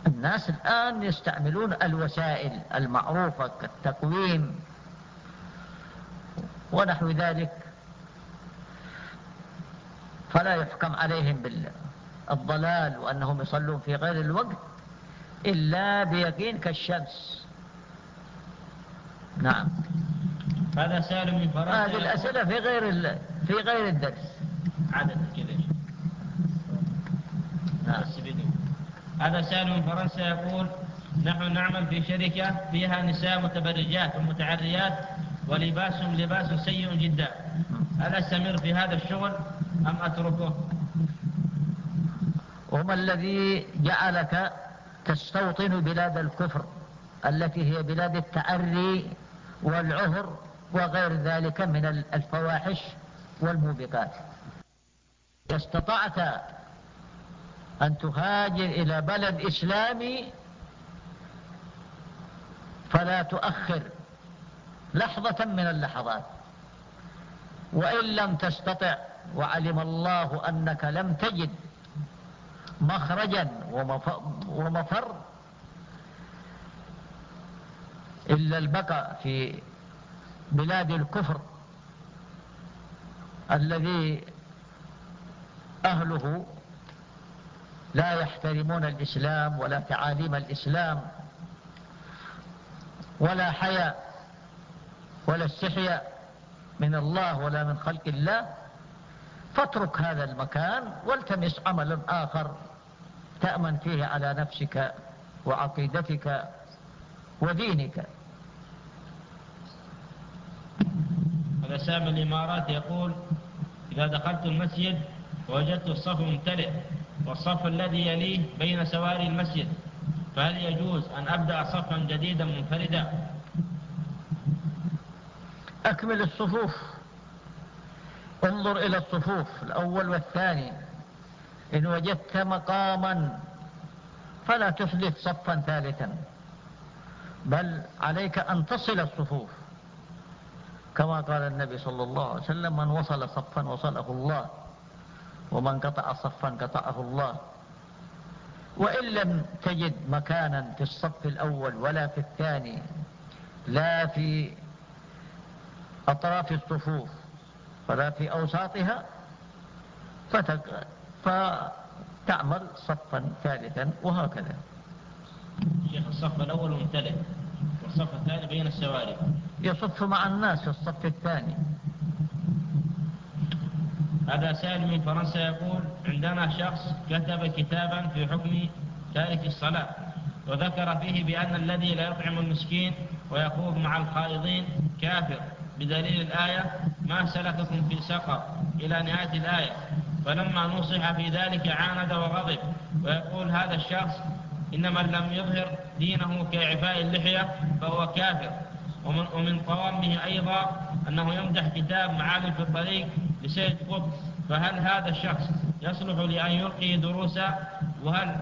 الناس الآن يستعملون الوسائل المعروفة كالتقويم ونحو ذلك. فلا يحكم عليهم بالضلال وأنهم يصلون في غير الوقت إلا بيقين كالشمس. نعم. هذا سالم من فرنسا. هذه الأسئلة في غير في غير الدرس. عدد كذا نعم. هذا سالم من فرنسا يقول نحن نعمل في شركة فيها نساء متبرجات ومتعريات ولباسهم لباس سيء جدا. هل أستمر في هذا الشغل أم أتركه؟ وما الذي جعلك تستوطن بلاد الكفر التي هي بلاد التعري والعهر وغير ذلك من الفواحش والموبقات. استطعت أن تهاجر إلى بلد إسلامي فلا تؤخر لحظة من اللحظات. وإن لم تستطع وعلم الله أنك لم تجد مخرجا ومفر إلا البقاء في بلاد الكفر الذي أهله لا يحترمون الإسلام ولا تعاليم الإسلام ولا حياء ولا استحياء من الله ولا من خلق الله فاترك هذا المكان والتمس عملا آخر تأمن فيه على نفسك وعقيدتك ودينك. سامي الإمارات يقول إذا دخلت المسجد وجدت الصف ممتلئ والصف الذي يليه بين سواري المسجد فهل يجوز أن أبدأ صفا جديدا منفردا؟ أكمل الصفوف. انظر إلى الصفوف الأول والثاني. إن وجدت مقاما فلا تحدث صفا ثالثا بل عليك أن تصل الصفوف. كما قال النبي صلى الله عليه وسلم من وصل صفا وصله الله ومن قطع صفا قطعه الله. وإن لم تجد مكانا في الصف الأول ولا في الثاني لا في أطراف الصفوف ولا في أوساطها فتعمل صفا ثالثا وهكذا. الصف الأول ممتلئ والصف الثاني بين السواري. يصف مع الناس في الصف الثاني. هذا سائل من فرنسا يقول عندنا شخص كتب كتابا في حكم تارك الصلاة وذكر فيه بأن الذي لا يطعم المسكين ويخوض مع الخائضين كافر. بدليل الآية ما سلككم في سقر إلى نهاية الآية فلما نصح في ذلك عاند وغضب. ويقول هذا الشخص إن من لم يظهر دينه كإعفاء اللحية فهو كافر. ومن, ومن قوامه أيضا أنه يمدح كتاب معالم في الطريق لسيد قطب. فهل هذا الشخص يصلح لأن يلقي دروسا وهل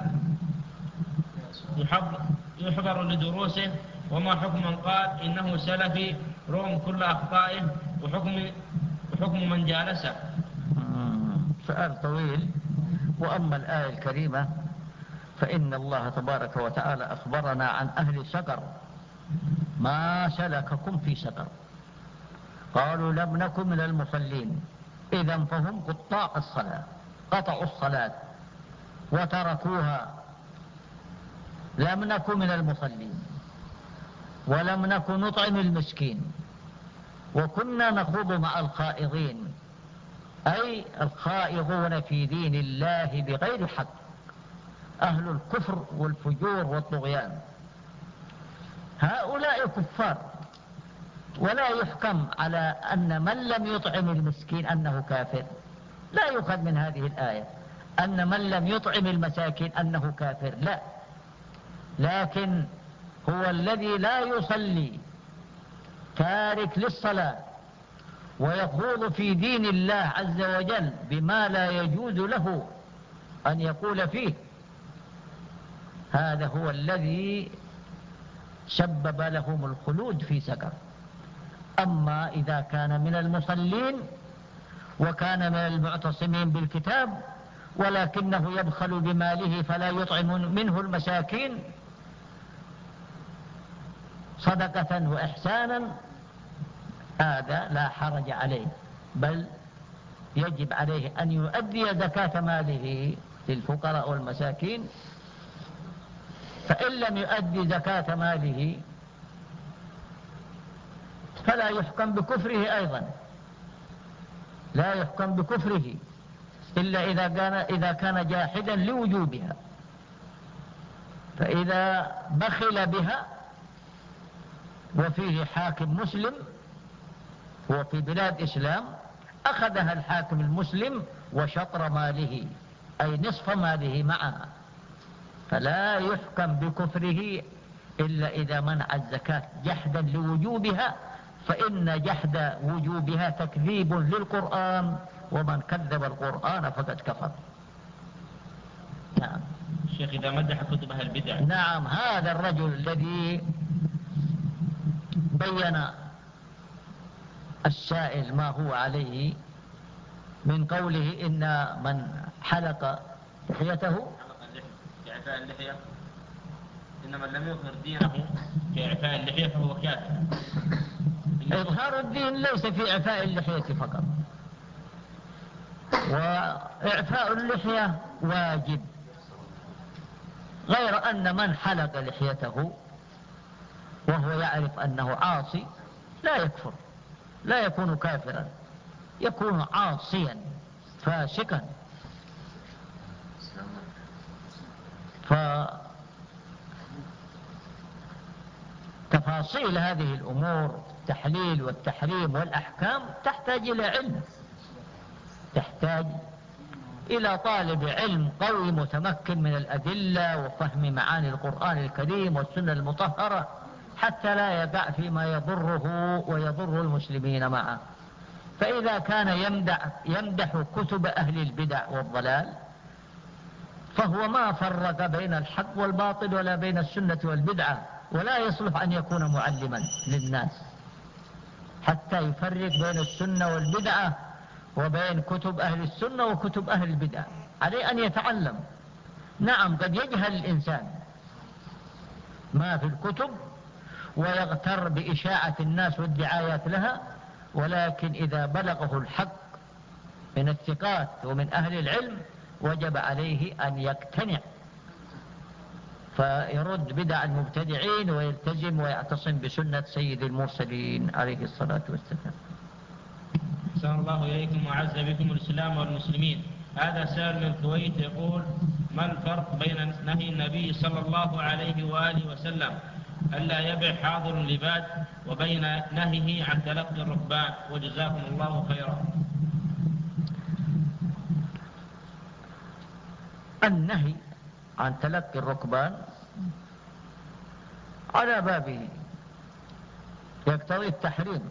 يحضر لدروسه؟ وما حكم من قال إنه سلفي رغم كل أخطائه وحكم, وحكم من جالسه. سؤال طويل. وأما الآية الكريمة فإن الله تبارك وتعالى أخبرنا عن أهل سقر ما سلككم في سقر قالوا لم نكن من المصلين. إذا فهم قطاع الصلاة قطعوا الصلاة وتركوها. لم نكن من المصلين ولم نكن نطعم المسكين. وكنا نخوض مع الخائضين. أي الخائضون في دين الله بغير حق. أهل الكفر والفجور والطغيان. هؤلاء كفار. ولا يحكم على أن من لم يطعم المسكين أنه كافر. لا يؤخذ من هذه الآية. أن من لم يطعم المساكين أنه كافر. لا. لكن هو الذي لا يصلي تارك للصلاة ويخوض في دين الله عز وجل بما لا يجوز له أن يقول فيه. هذا هو الذي سبب لهم الخلود في سكر. أما إذا كان من المصلين وكان من المعتصمين بالكتاب ولكنه يبخل بماله فلا يطعم منه المساكين صدقة وإحسانا هذا لا حرج عليه بل يجب عليه أن يؤدي زكاة ماله للفقراء والمساكين فإن لم يؤدي زكاة ماله فلا يحكم بكفره أيضا. لا يحكم بكفره إلا إذا كان, إذا كان جاحدا لوجوبها. فإذا بخل بها وفيه حاكم مسلم هو في بلاد إسلام أخذها الحاكم المسلم وشطر ماله أي نصف ماله معها فلا يحكم بكفره إلا إذا منع الزكاة جحدا لوجوبها فإن جحد وجوبها تكذيب للقرآن ومن كذب القرآن فقد كفر. نعم. الشيخ إذا مدح كتب أهل البدع. نعم هذا الرجل الذي بين السائل ما هو عليه من قوله إن من حلق لحيته اللحية. إن من لم يظهر دينه كإعفاء اللحية فهو كافر. إظهار الدين ليس في إعفاء اللحية فقط. وإعفاء اللحية واجب. غير أن من حلق لحيته وهو يعرف أنه عاصي لا يكفر لا يكون كافرا. يكون عاصيا فاسقا. فتفاصيل هذه الأمور التحليل والتحريم والأحكام تحتاج إلى علم. تحتاج إلى طالب علم قوي متمكن من الأدلة وفهم معاني القرآن الكريم والسنة المطهرة حتى لا يقع فيما يضره ويضر المسلمين معه. فإذا كان يمدح, يمدح كتب أهل البدع والضلال فهو ما فرق بين الحق والباطل ولا بين السنة والبدعة ولا يصلح أن يكون معلما للناس. حتى يفرق بين السنة والبدعة وبين كتب أهل السنة وكتب أهل البدع عليه أن يتعلم. نعم قد يجهل الإنسان ما في الكتب ويغتر بإشاعة الناس والدعايات لها ولكن إذا بلغه الحق من الثقات ومن أهل العلم وجب عليه أن يقتنع. فيرد بدع المبتدعين ويلتزم ويعتصم بسنة سيد المرسلين عليه الصلاة والسلام. أحسن الله إليكم وعز بكم الإسلام والمسلمين. هذا سائل من الكويت يقول ما الفرق بين نهي النبي صلى الله عليه وآله وسلم ألا يبع حاضر لباد وبين نهيه عن تلقي الركبان؟ وجزاكم الله خيرا. النهي عن تلقي الركبان على بابه. يقتضي التحريم.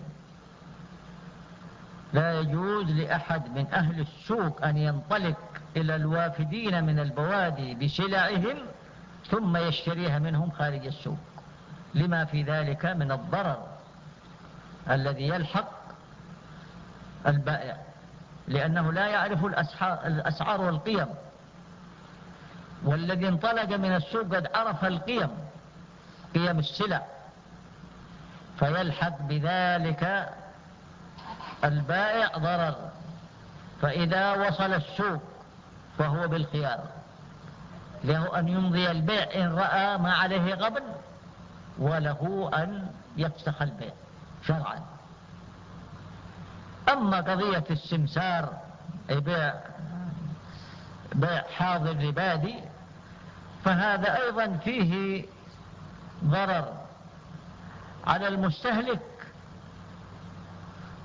لا يجوز لأحد من أهل السوق أن ينطلق إلى الوافدين من البوادي بسلعهم ثم يشتريها منهم خارج السوق. لما في ذلك من الضرر الذي يلحق البائع لأنه لا يعرف الأسعار والقيم. والذي انطلق من السوق قد عرف القيم قيم السلع. فيلحق بذلك البائع ضرر. فإذا وصل السوق فهو بالخيار. له أن يمضي البيع إن رأى ما عليه غبن وله أن يفسخ البيع شرعا. أما قضية السمسار بيع بيع حاضر لبادي فهذا أيضا فيه ضرر على المستهلك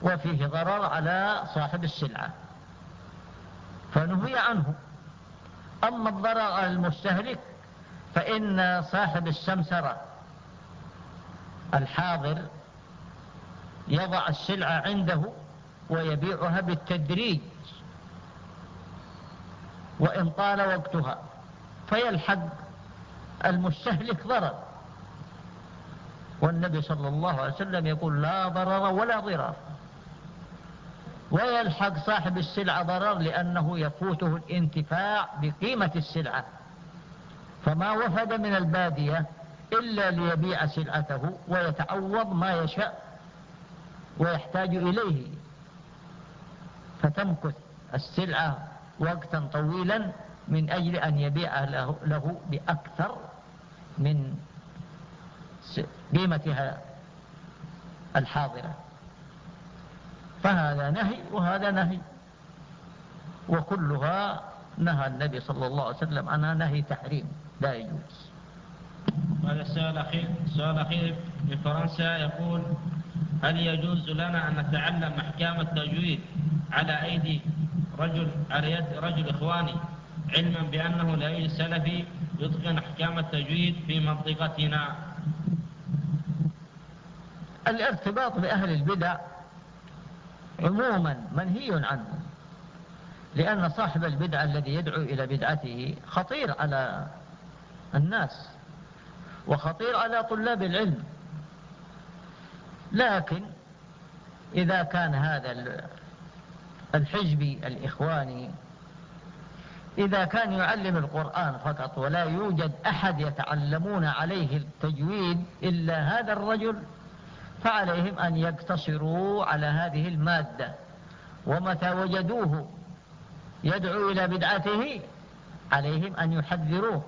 وفيه ضرر على صاحب السلعة. فنهي عنه. أما الضرر على المستهلك فإن صاحب السمسرة الحاضر يضع السلعة عنده ويبيعها بالتدريج وإن طال وقتها. فيلحق المستهلك ضرر. والنبي صلى الله عليه وسلم يقول لا ضرر ولا ضرار. ويلحق صاحب السلعة ضرر لأنه يفوته الانتفاع بقيمة السلعة. فما وفد من البادية إلا ليبيع سلعته ويتعوض ما يشاء ويحتاج إليه. فتمكث السلعة وقتا طويلا من أجل أن يبيع له, بأكثر من قيمتها الحاضرة. فهذا نهي وهذا نهي. وكلها نهى النبي صلى الله عليه وسلم عنها نهي تحريم لا يجوز. هذا السؤال الأخير السؤال الأخير من فرنسا يقول هل يجوز لنا أن نتعلم أحكام التجويد على أيدي رجل على يد رجل إخواني؟ علما بأنه لا يوجد سلفي يتقن أحكام التجويد في منطقتنا. الارتباط بأهل البدع عموما منهي عنه لأن صاحب البدعة الذي يدعو إلى بدعته خطير على الناس وخطير على طلاب العلم. لكن إذا كان هذا الحزبي الإخواني إذا كان يعلم القرآن فقط ولا يوجد أحد يتعلمون عليه التجويد إلا هذا الرجل فعليهم أن يقتصروا على هذه المادة. ومتى وجدوه يدعو إلى بدعته عليهم أن يحذروه.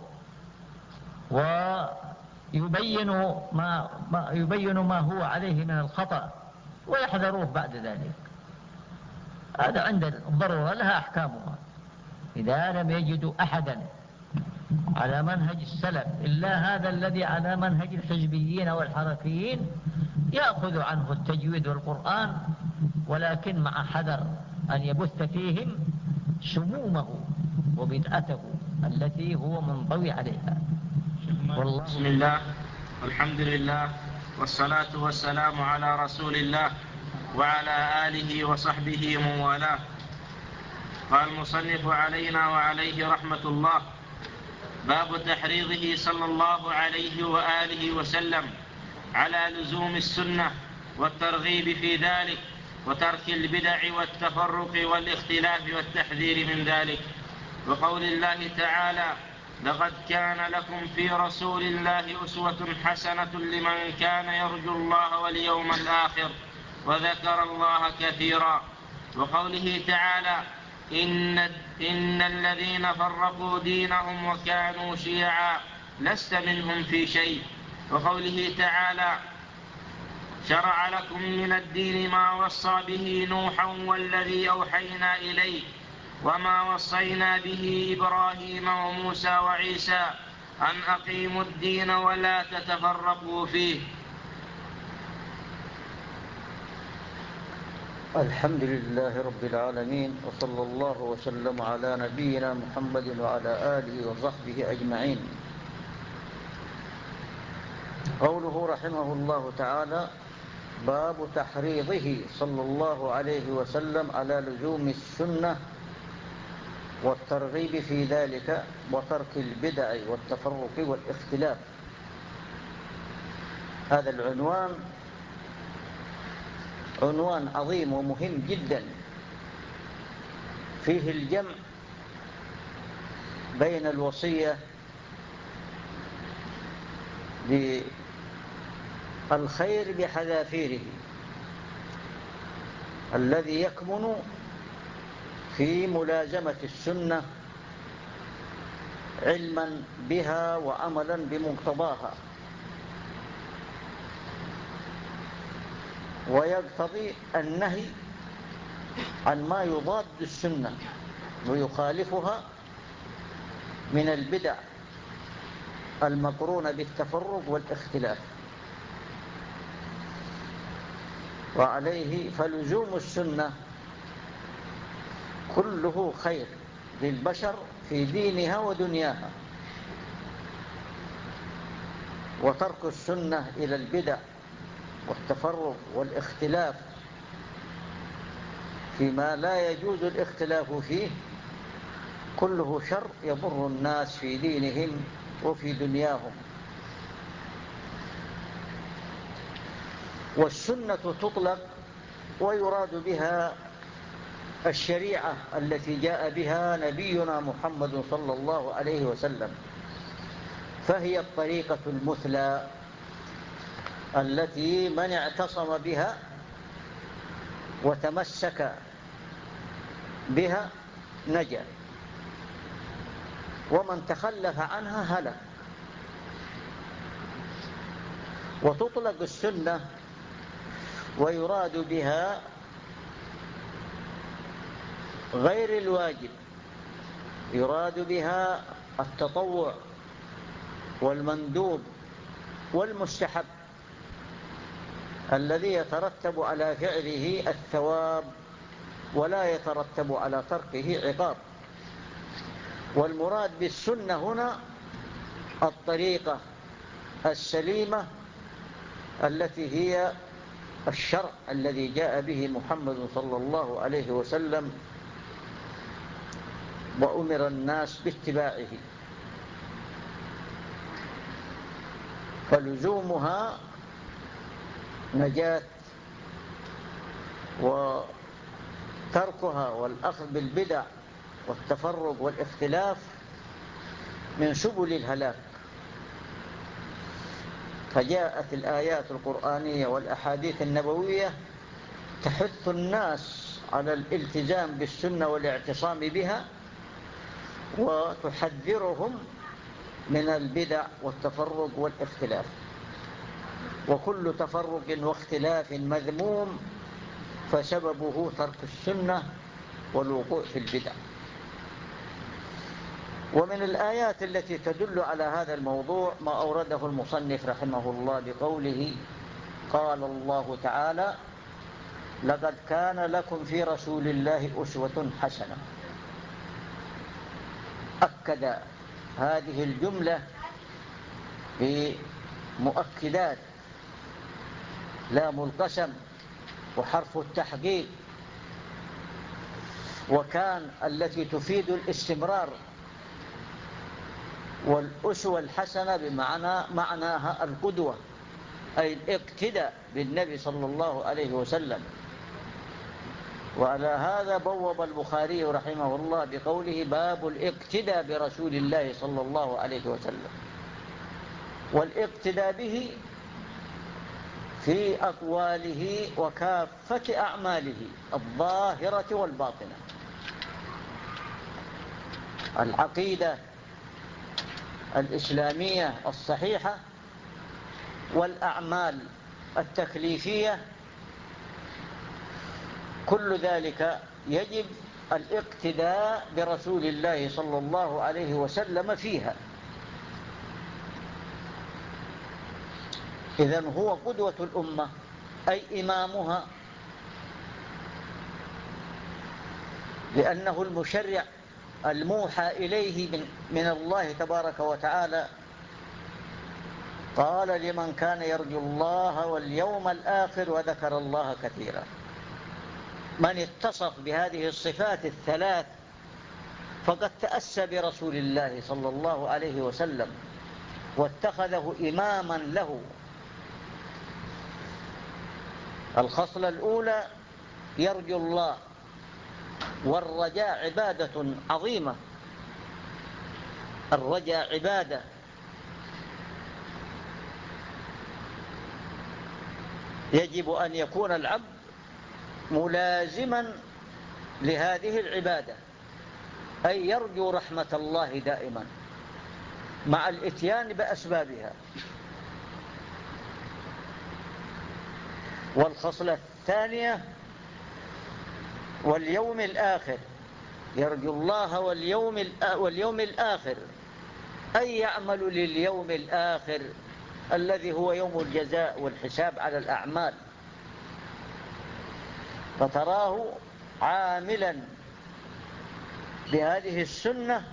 ويبينوا ما, ما, يبينوا ما هو عليه من الخطأ ويحذروه بعد ذلك. هذا عند الضرورة لها أحكامها. إذا لم يجدوا أحدا على منهج السلف إلا هذا الذي على منهج الحزبيين والحركيين يأخذ عنه التجويد والقرآن ولكن مع حذر أن يبث فيهم سمومه وبدعته التي هو منطوي عليها. والله بسم الله والحمد لله والصلاة والسلام على رسول الله وعلى آله وصحبه من والاه قال المصنف علينا وعليه رحمة الله باب تحريضه صلى الله عليه وآله وسلم على لزوم السنة والترغيب في ذلك وترك البدع والتفرق والاختلاف والتحذير من ذلك. وقول الله تعالى لقد كان لكم في رسول الله أسوة حسنة لمن كان يرجو الله واليوم الآخر وذكر الله كثيرا وقوله تعالى إن, إن الذين فرقوا دينهم وكانوا شيعا لست منهم في شيء. وقوله تعالى شرع لكم من الدين ما وصى به نوحا والذي أوحينا إليه وما وصينا به إبراهيم وموسى وعيسى أن أقيموا الدين ولا تتفرقوا فيه. الحمد لله رب العالمين وصلى الله وسلم على نبينا محمد وعلى آله وصحبه أجمعين. قوله رحمه الله تعالى باب تحريضه صلى الله عليه وسلم على لزوم السنة والترغيب في ذلك وترك البدع والتفرق والاختلاف. هذا العنوان عنوان عظيم ومهم جدا. فيه الجمع بين الوصية بالخير بحذافيره الذي يكمن في ملازمة السنة علما بها وعملا بمقتضاها. ويقتضي النهي عن ما يضاد السنة ويخالفها من البدع المقرونة بالتفرق والاختلاف. وعليه فلزوم السنة كله خير للبشر في دينها ودنياها. وترك السنة إلى البدع والتفرق والاختلاف فيما لا يجوز الاختلاف فيه كله شر يضر الناس في دينهم وفي دنياهم. والسنة تطلق ويراد بها الشريعة التي جاء بها نبينا محمد صلى الله عليه وسلم فهي الطريقة المثلى. التي من اعتصم بها وتمسك بها نجا. ومن تخلف عنها هلك. وتطلق السنة ويراد بها غير الواجب. يراد بها التطوع والمندوب والمستحب. الذي يترتب على فعله الثواب ولا يترتب على تركه عقاب. والمراد بالسنة هنا الطريقة السليمة التي هي الشرع الذي جاء به محمد صلى الله عليه وسلم وأمر الناس باتباعه. فلزومها نجاة وتركها والأخذ بالبدع والتفرق والاختلاف من سبل الهلاك. فجاءت الآيات القرآنية والأحاديث النبوية تحث الناس على الالتزام بالسنة والاعتصام بها وتحذرهم من البدع والتفرق والاختلاف. وكل تفرق واختلاف مذموم فسببه ترك السنة والوقوع في البدع. ومن الآيات التي تدل على هذا الموضوع ما أورده المصنف رحمه الله بقوله قال الله تعالى لقد كان لكم في رسول الله أسوة حسنة. أكد هذه الجملة بمؤكدات لام القسم وحرف التحقيق. وكان التي تفيد الاستمرار. والأسوة الحسنة بمعنى معناها القدوة أي الاقتداء بالنبي صلى الله عليه وسلم. وعلى هذا بوب البخاري رحمه الله بقوله باب الاقتداء برسول الله صلى الله عليه وسلم. والإقتداء به في أقواله وكافة أعماله الظاهرة والباطنة. العقيدة الإسلامية الصحيحة والأعمال التكليفية كل ذلك يجب الاقتداء برسول الله صلى الله عليه وسلم فيها. إذن هو قدوة الأمة أي إمامها. لأنه المشرع الموحى إليه من, من الله تبارك وتعالى. قال لمن كان يرجو الله واليوم الآخر وذكر الله كثيرا. من اتصف بهذه الصفات الثلاث فقد تأسى برسول الله صلى الله عليه وسلم واتخذه إماما له. الخصلة الأولى يرجو الله والرجاء عبادة عظيمة. الرجاء عبادة. يجب أن يكون العبد ملازما لهذه العبادة أي يرجو رحمة الله دائما مع الإتيان بأسبابها. والخصلة الثانية واليوم الآخر. يرجو الله واليوم, واليوم الآخر. أي يعمل لليوم الآخر الذي هو يوم الجزاء والحساب على الأعمال. فتراه عاملا بهذه السنة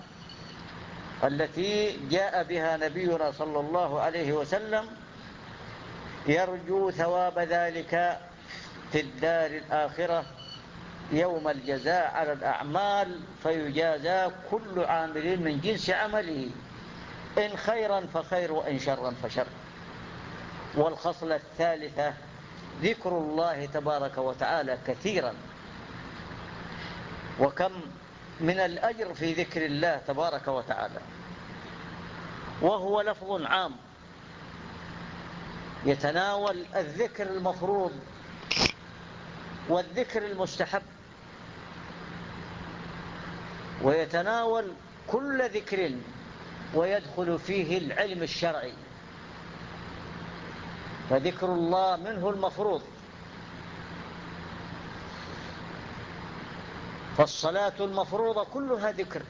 التي جاء بها نبينا صلى الله عليه وسلم يرجو ثواب ذلك في الدار الآخرة يوم الجزاء على الأعمال فيجازى كل عامل من جنس عمله. إن خيرا فخير وإن شرا فشر. والخصلة الثالثة ذكر الله تبارك وتعالى كثيرا. وكم من الأجر في ذكر الله تبارك وتعالى. وهو لفظ عام. يتناول الذكر المفروض والذكر المستحب. ويتناول كل ذكر ويدخل فيه العلم الشرعي. فذكر الله منه المفروض. فالصلاة المفروضة كلها ذكر.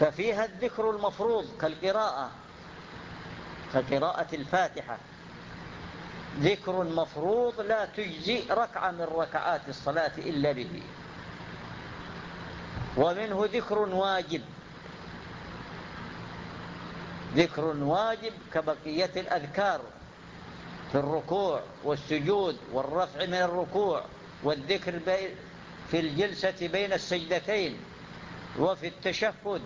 ففيها الذكر المفروض كالقراءة. كقراءة الفاتحة. ذكر مفروض لا تجزي ركعة من ركعات الصلاة إلا به. ومنه ذكر واجب. ذكر واجب كبقية الأذكار في الركوع والسجود والرفع من الركوع والذكر في الجلسة بين السجدتين وفي التشهد.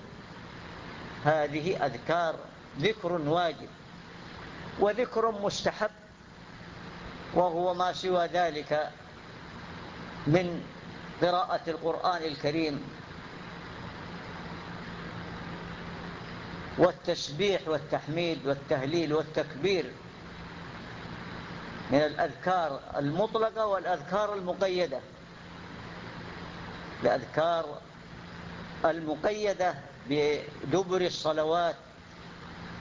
هذه أذكار ذكر واجب. وذكر مستحب وهو ما سوى ذلك من قراءة القرآن الكريم والتسبيح والتحميد والتهليل والتكبير من الأذكار المطلقة والأذكار المقيدة. الأذكار المقيدة بدبر الصلوات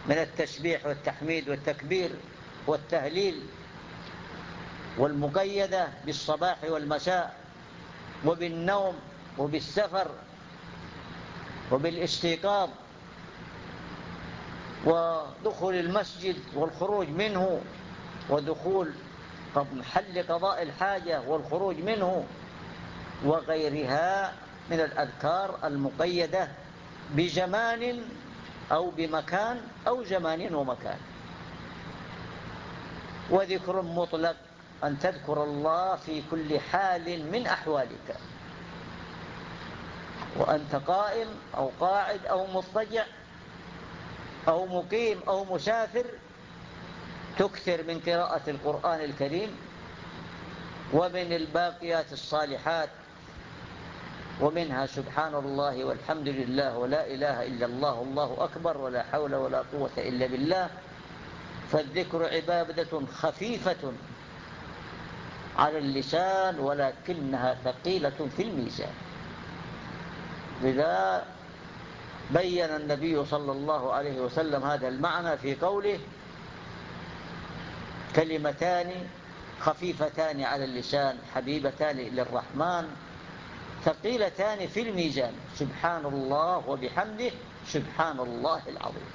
من التسبيح والتحميد والتكبير والتهليل والمقيدة بالصباح والمساء وبالنوم وبالسفر وبالاستيقاظ ودخول المسجد والخروج منه ودخول محل قضاء الحاجة والخروج منه وغيرها من الأذكار المقيدة بزمان أو بمكان أو زمان ومكان وذكر مطلق أن تذكر الله في كل حال من أحوالك. وأنت قائم أو قاعد أو مضطجع أو مقيم أو مسافر تكثر من قراءة القرآن الكريم ومن الباقيات الصالحات ومنها سبحان الله والحمد لله ولا إله إلا الله الله أكبر ولا حول ولا قوة إلا بالله. فالذكر عبادة خفيفة على اللسان ولكنها ثقيلة في الميزان. لذا بين النبي صلى الله عليه وسلم هذا المعنى في قوله كلمتان خفيفتان على اللسان حبيبتان للرحمن ثقيلتان في الميزان. سبحان الله وبحمده سبحان الله العظيم.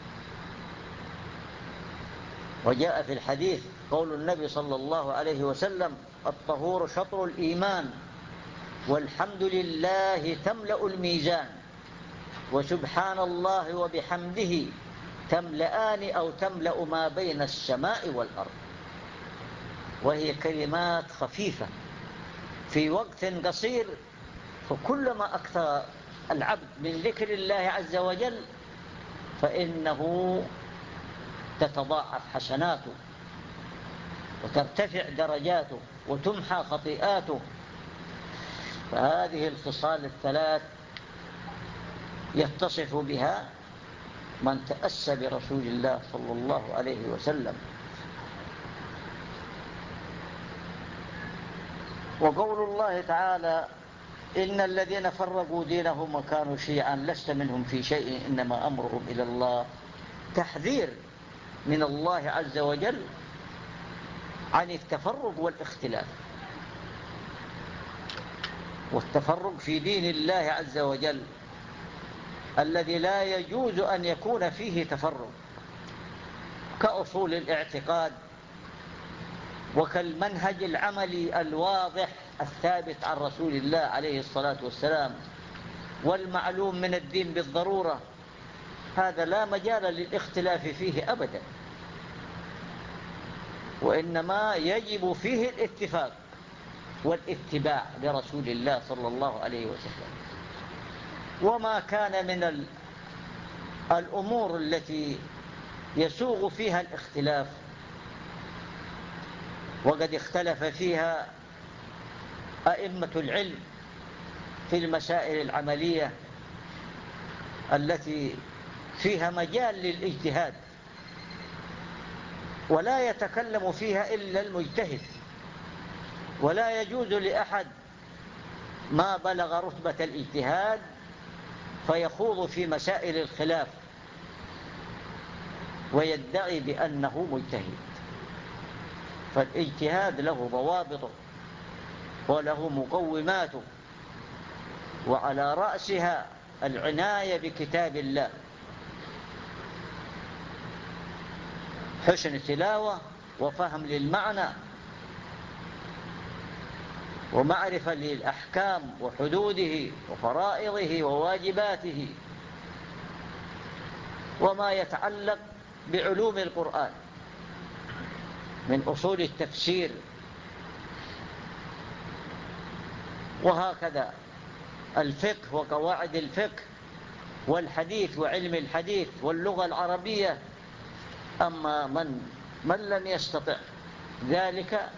وجاء في الحديث قول النبي صلى الله عليه وسلم الطهور شطر الإيمان والحمد لله تملأ الميزان. وسبحان الله وبحمده تملأان أو تملأ ما بين السماء والأرض. وهي كلمات خفيفة. في وقت قصير فكلما أكثر العبد من ذكر الله عز وجل فإنه تتضاعف حسناته وترتفع درجاته وتمحى خطيئاته. فهذه الخصال الثلاث يتصف بها من تأسى برسول الله صلى الله عليه وسلم. وقول الله تعالى إن الذين فرقوا دينهم وكانوا شيعا لست منهم في شيء إنما أمرهم إلى الله. تحذير من الله عز وجل عن التفرق والاختلاف. والتفرق في دين الله عز وجل الذي لا يجوز أن يكون فيه تفرق كأصول الاعتقاد وكالمنهج العملي الواضح الثابت عن رسول الله عليه الصلاة والسلام والمعلوم من الدين بالضرورة. هذا لا مجال للاختلاف فيه أبدا. وإنما يجب فيه الاتفاق والاتباع لرسول الله صلى الله عليه وسلم. وما كان من الأمور التي يسوغ فيها الاختلاف وقد اختلف فيها أئمة العلم في المسائل العملية التي فيها مجال للاجتهاد ولا يتكلم فيها إلا المجتهد ولا يجوز لأحد ما بلغ رتبة الاجتهاد فيخوض في مسائل الخلاف ويدعي بأنه مجتهد. فالاجتهاد له ضوابطه وله مقوماته وعلى رأسها العناية بكتاب الله. حسن التلاوة وفهم للمعنى ومعرفة للأحكام وحدوده وفرائضه وواجباته وما يتعلق بعلوم القرآن من أصول التفسير وهكذا الفقه وقواعد الفقه والحديث وعلم الحديث واللغة العربية. أما من من لم يستطع ذلك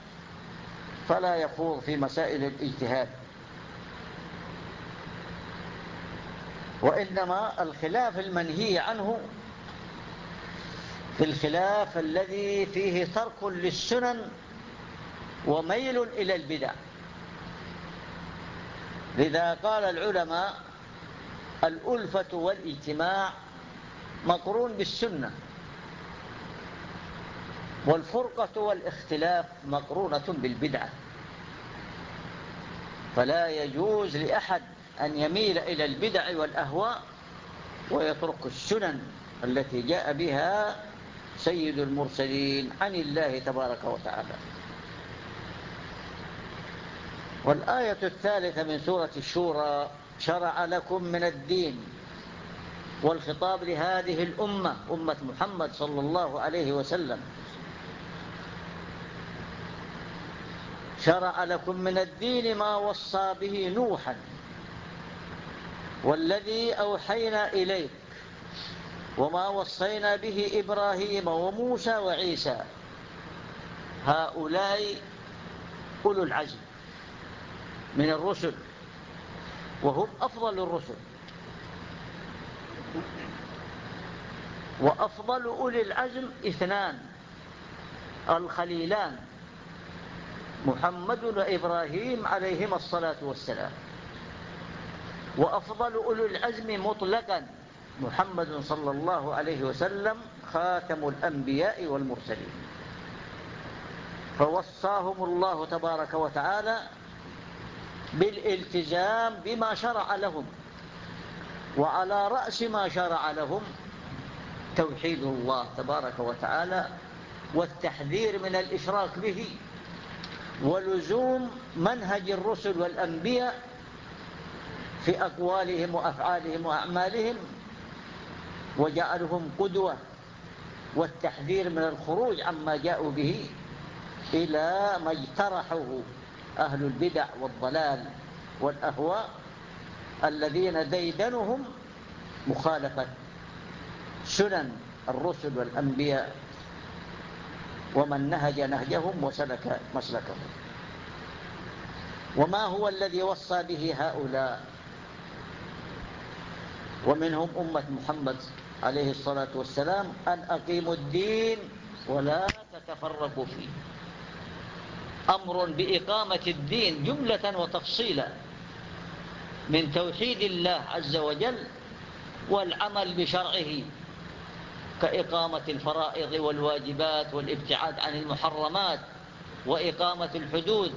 فلا يخوض في مسائل الاجتهاد وإنما الخلاف المنهي عنه في الخلاف الذي فيه ترك للسنن وميل إلى البدع. لذا قال العلماء الألفة والإجتماع مقرون بالسنة والفرقة والاختلاف مقرونة بالبدعة. فلا يجوز لأحد أن يميل إلى البدع والأهواء ويترك السنن التي جاء بها سيد المرسلين. عن الله تبارك وتعالى. والآية الثالثة من سورة الشورى شرع لكم من الدين والخطاب لهذه الأمة أمة محمد صلى الله عليه وسلم. شرع لكم من الدين ما وصى به نوحا والذي أوحينا إليك وما وصينا به إبراهيم وموسى وعيسى. هؤلاء أولو العزم. من الرسل وهم أفضل الرسل. وأفضل أولي العزم اثنان الخليلان محمد وإبراهيم عليهما الصلاة والسلام. وأفضل أولي العزم مطلقا محمد صلى الله عليه وسلم خاتم الأنبياء والمرسلين. فوصاهم الله تبارك وتعالى بالالتزام بما شرع لهم وعلى رأس ما شرع لهم توحيد الله تبارك وتعالى والتحذير من الإشراك به ولزوم منهج الرسل والأنبياء في أقوالهم وأفعالهم وأعمالهم وجعلهم قدوة والتحذير من الخروج عما جاءوا به إلى ما اجترحه أهل البدع والضلال والأهواء الذين ديدنهم مخالفة سنن الرسل والأنبياء ومن نهج نهجهم وسلك مسلكهم. وما هو الذي وصى به هؤلاء؟ ومنهم أمة محمد عليه الصلاة والسلام أن أقيموا الدين ولا تتفرقوا فيه. أمر بإقامة الدين جملة وتفصيلا من توحيد الله عز وجل والعمل بشرعه كإقامة الفرائض والواجبات والابتعاد عن المحرمات وإقامة الحدود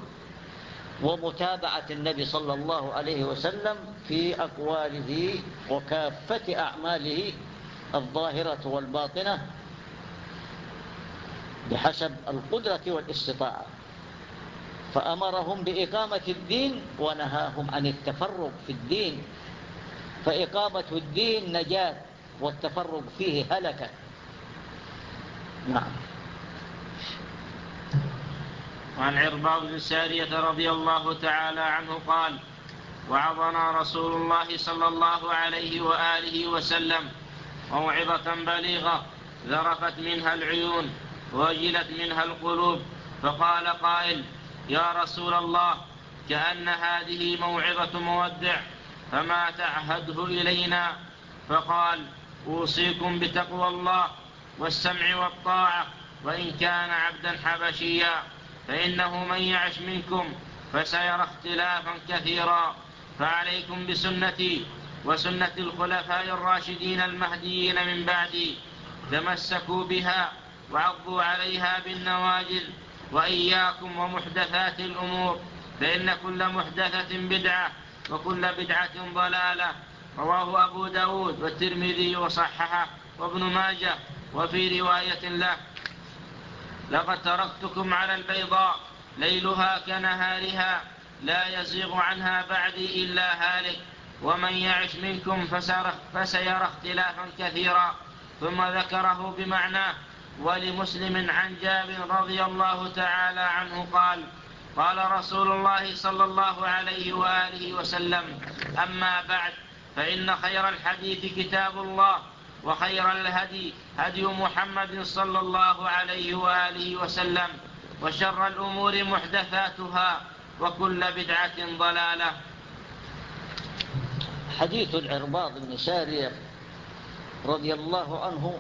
ومتابعة النبي صلى الله عليه وسلم في أقواله وكافة أعماله الظاهرة والباطنة بحسب القدرة والاستطاعة. فأمرهم بإقامة الدين ونهاهم عن التفرق في الدين. فإقامة الدين نجاة والتفرق فيه هلكة. نعم. وعن عرباض بن سارية رضي الله تعالى عنه قال وعظنا رسول الله صلى الله عليه وآله وسلم موعظة بليغة ذرفت منها العيون وجلت منها القلوب فقال قائل يا رسول الله كأن هذه موعظة مودع فما تعهده إلينا؟ فقال أوصيكم بتقوى الله والسمع والطاعة وإن كان عبدا حبشيا فإنه من يعش منكم فسيرى اختلافا كثيرا. فعليكم بسنتي وسنة الخلفاء الراشدين المهديين من بعدي تمسكوا بها وعضوا عليها بالنواجذ وإياكم ومحدثات الأمور فإن كل محدثة بدعة وكل بدعة ضلالة رواه أبو داود والترمذي وصححه وابن ماجه وفي رواية له لقد تركتكم على البيضاء ليلها كنهارها لا يزيغ عنها بعدي إلا هالك ومن يعش منكم فسيرى اختلافا كثيرا ثم ذكره بمعناه ولمسلم عن جابر رضي الله تعالى عنه قال قال رسول الله صلى الله عليه وآله وسلم أما بعد فإن خير الحديث كتاب الله وخير الهدي هدي محمد صلى الله عليه وآله وسلم وشر الأمور محدثاتها وكل بدعة ضلالة. حديث العرباض بن سارية رضي الله عنه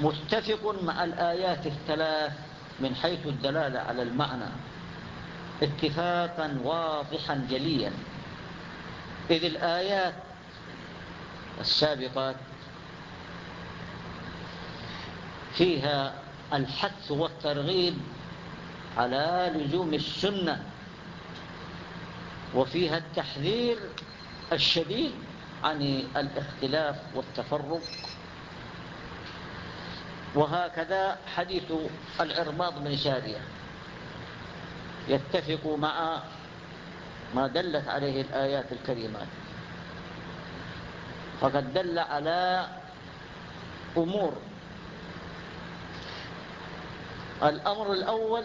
متفق مع الآيات الثلاث من حيث الدلالة على المعنى. اتفاقا واضحا جليا. إذ الآيات السابقات فيها الحث والترغيب على لزوم السنة وفيها التحذير الشديد عن الاختلاف والتفرق. وهكذا حديث العرباض بن سارية يتفق مع ما دلت عليه الآيات الكريمات. فقد دل على أمور. الأمر الأول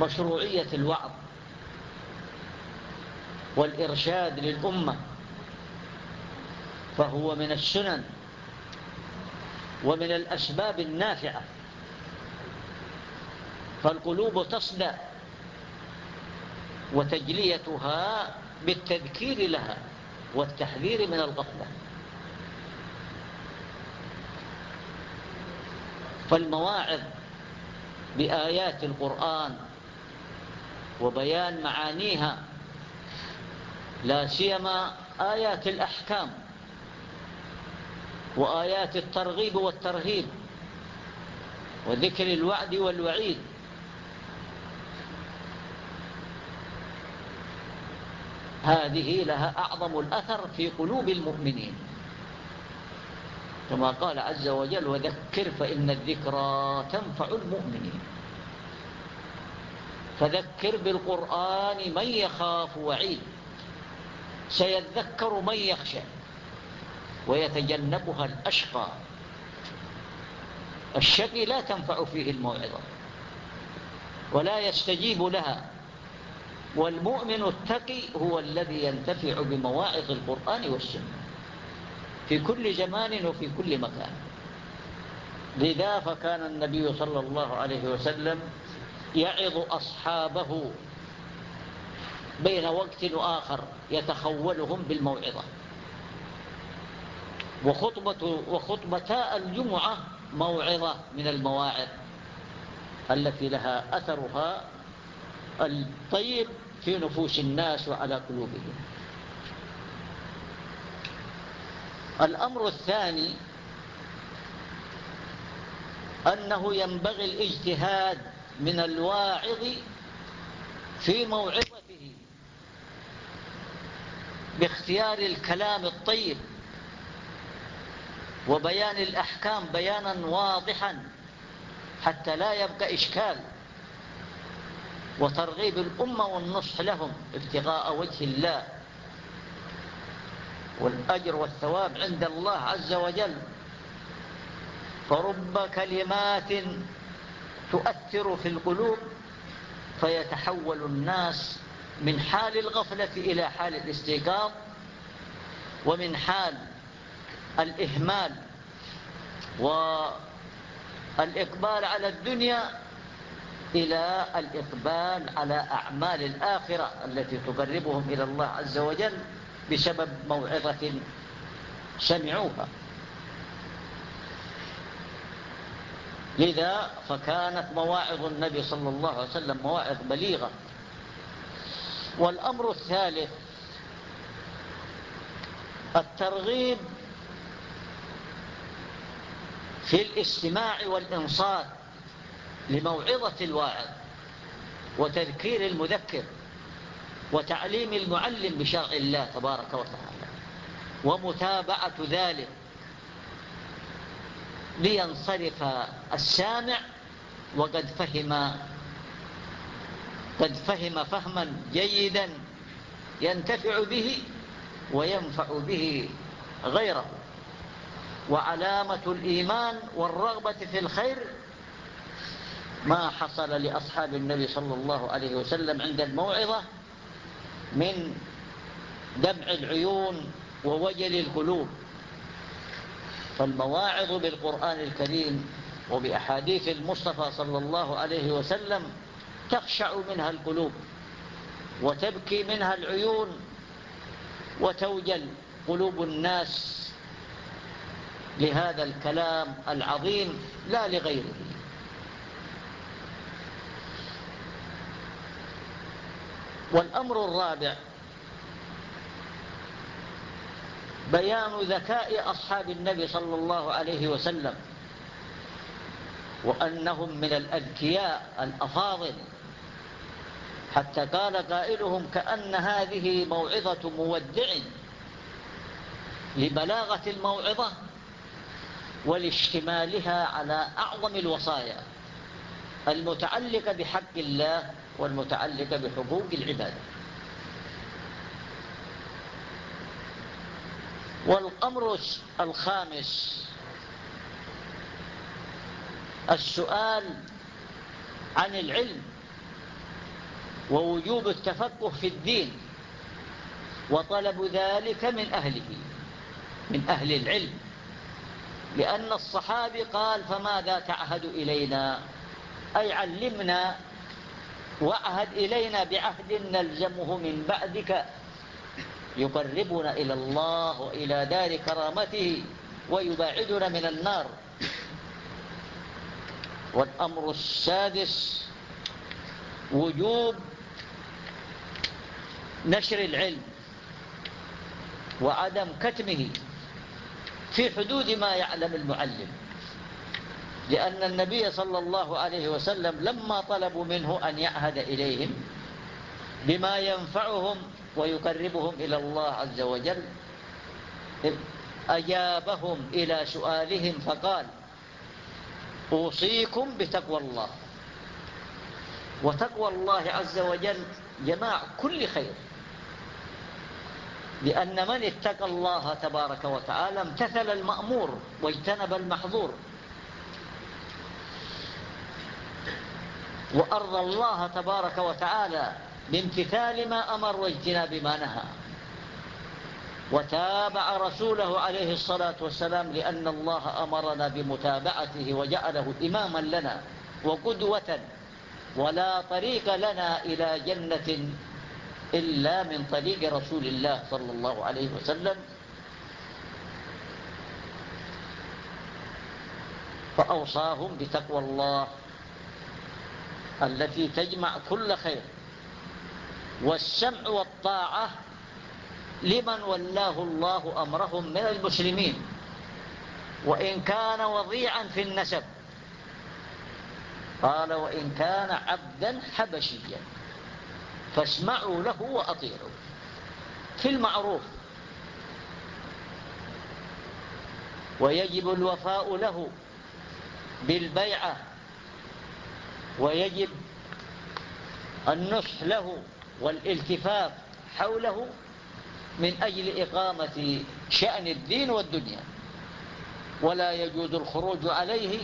مشروعية الوعظ والإرشاد للأمة فهو من السنن ومن الأسباب النافعة. فالقلوب تصدى وتجليتها بالتذكير لها والتحذير من الغفلة. فالمواعظ بآيات القرآن وبيان معانيها لا سيما آيات الأحكام وآيات الترغيب والترهيب وذكر الوعد والوعيد. هذه لها أعظم الأثر في قلوب المؤمنين. كما قال عز وجل وذكر فإن الذكرى تنفع المؤمنين. فذكر بالقرآن من يخاف وعيد. سيذكر من يخشى. ويتجنبها الأشقى. الشقي لا تنفع فيه الموعظة ولا يستجيب لها. والمؤمن التقي هو الذي ينتفع بمواعظ القرآن والسنة في كل زمان وفي كل مكان. لذا فكان النبي صلى الله عليه وسلم يعظ أصحابه بين وقت وآخر يتخولهم بالموعظة. وخطبة وخطبتا الجمعة موعظة من المواعظ التي لها أثرها الطيب في نفوس الناس وعلى قلوبهم. الأمر الثاني أنه ينبغي الاجتهاد من الواعظ في موعظته باختيار الكلام الطيب. وبيان الأحكام بيانا واضحا حتى لا يبقى إشكال وترغيب الأمة والنصح لهم ابتغاء وجه الله والأجر والثواب عند الله عز وجل. فرب كلمات تؤثر في القلوب فيتحول الناس من حال الغفلة إلى حال الاستيقاظ ومن حال الإهمال والإقبال على الدنيا إلى الإقبال على أعمال الآخرة التي تقربهم إلى الله عز وجل بسبب موعظة سمعوها. لذا فكانت مواعظ النبي صلى الله عليه وسلم مواعظ بليغة. والأمر الثالث الترغيب في الاستماع والإنصات لموعظة الواعظ وتذكير المذكر وتعليم المعلم بشرع الله تبارك وتعالى ومتابعة ذلك لينصرف السامع وقد فهم قد فهم فهما جيدا ينتفع به وينفع به غيره. وعلامة الإيمان والرغبة في الخير ما حصل لأصحاب النبي صلى الله عليه وسلم عند الموعظة من دمع العيون ووجل القلوب. فالمواعظ بالقرآن الكريم وبأحاديث المصطفى صلى الله عليه وسلم تخشع منها القلوب وتبكي منها العيون وتوجل قلوب الناس لهذا الكلام العظيم لا لغيره. والأمر الرابع بيان ذكاء أصحاب النبي صلى الله عليه وسلم وأنهم من الأذكياء الأفاضل. حتى قال قائلهم كأن هذه موعظة مودع لبلاغة الموعظة. ولاشتمالها على أعظم الوصايا المتعلقة بحق الله والمتعلقة بحقوق العباد. والأمر الخامس السؤال عن العلم ووجوب التفقه في الدين وطلب ذلك من أهله من أهل العلم. لأن الصحابي قال فماذا تعهد إلينا؟ أي علمنا وعهد إلينا بعهد نلزمه من بعدك. يقربنا إلى الله وإلى دار كرامته ويباعدنا من النار. والأمر السادس وجوب نشر العلم وعدم كتمه. في حدود ما يعلم المعلم. لأن النبي صلى الله عليه وسلم لما طلبوا منه أن يعهد إليهم بما ينفعهم ويقربهم إلى الله عز وجل أجابهم إلى سؤالهم فقال أوصيكم بتقوى الله. وتقوى الله عز وجل جماع كل خير. لأن من اتقى الله تبارك وتعالى امتثل المأمور واجتنب المحظور. وأرضى الله تبارك وتعالى بامتثال ما أمر واجتناب ما نهى. وتابع رسوله عليه الصلاة والسلام لأن الله أمرنا بمتابعته وجعله إماما لنا وقدوة ولا طريق لنا إلى جنة إلا من طريق رسول الله صلى الله عليه وسلم. فأوصاهم بتقوى الله التي تجمع كل خير. والسمع والطاعة لمن ولاه الله أمرهم من المسلمين. وإن كان وضيعا في النسب. قال وإن كان عبدا حبشيا. فاسمعوا له وأطيعوا. في المعروف. ويجب الوفاء له بالبيعة. ويجب النصح له والالتفاف حوله من أجل إقامة شأن الدين والدنيا. ولا يجوز الخروج عليه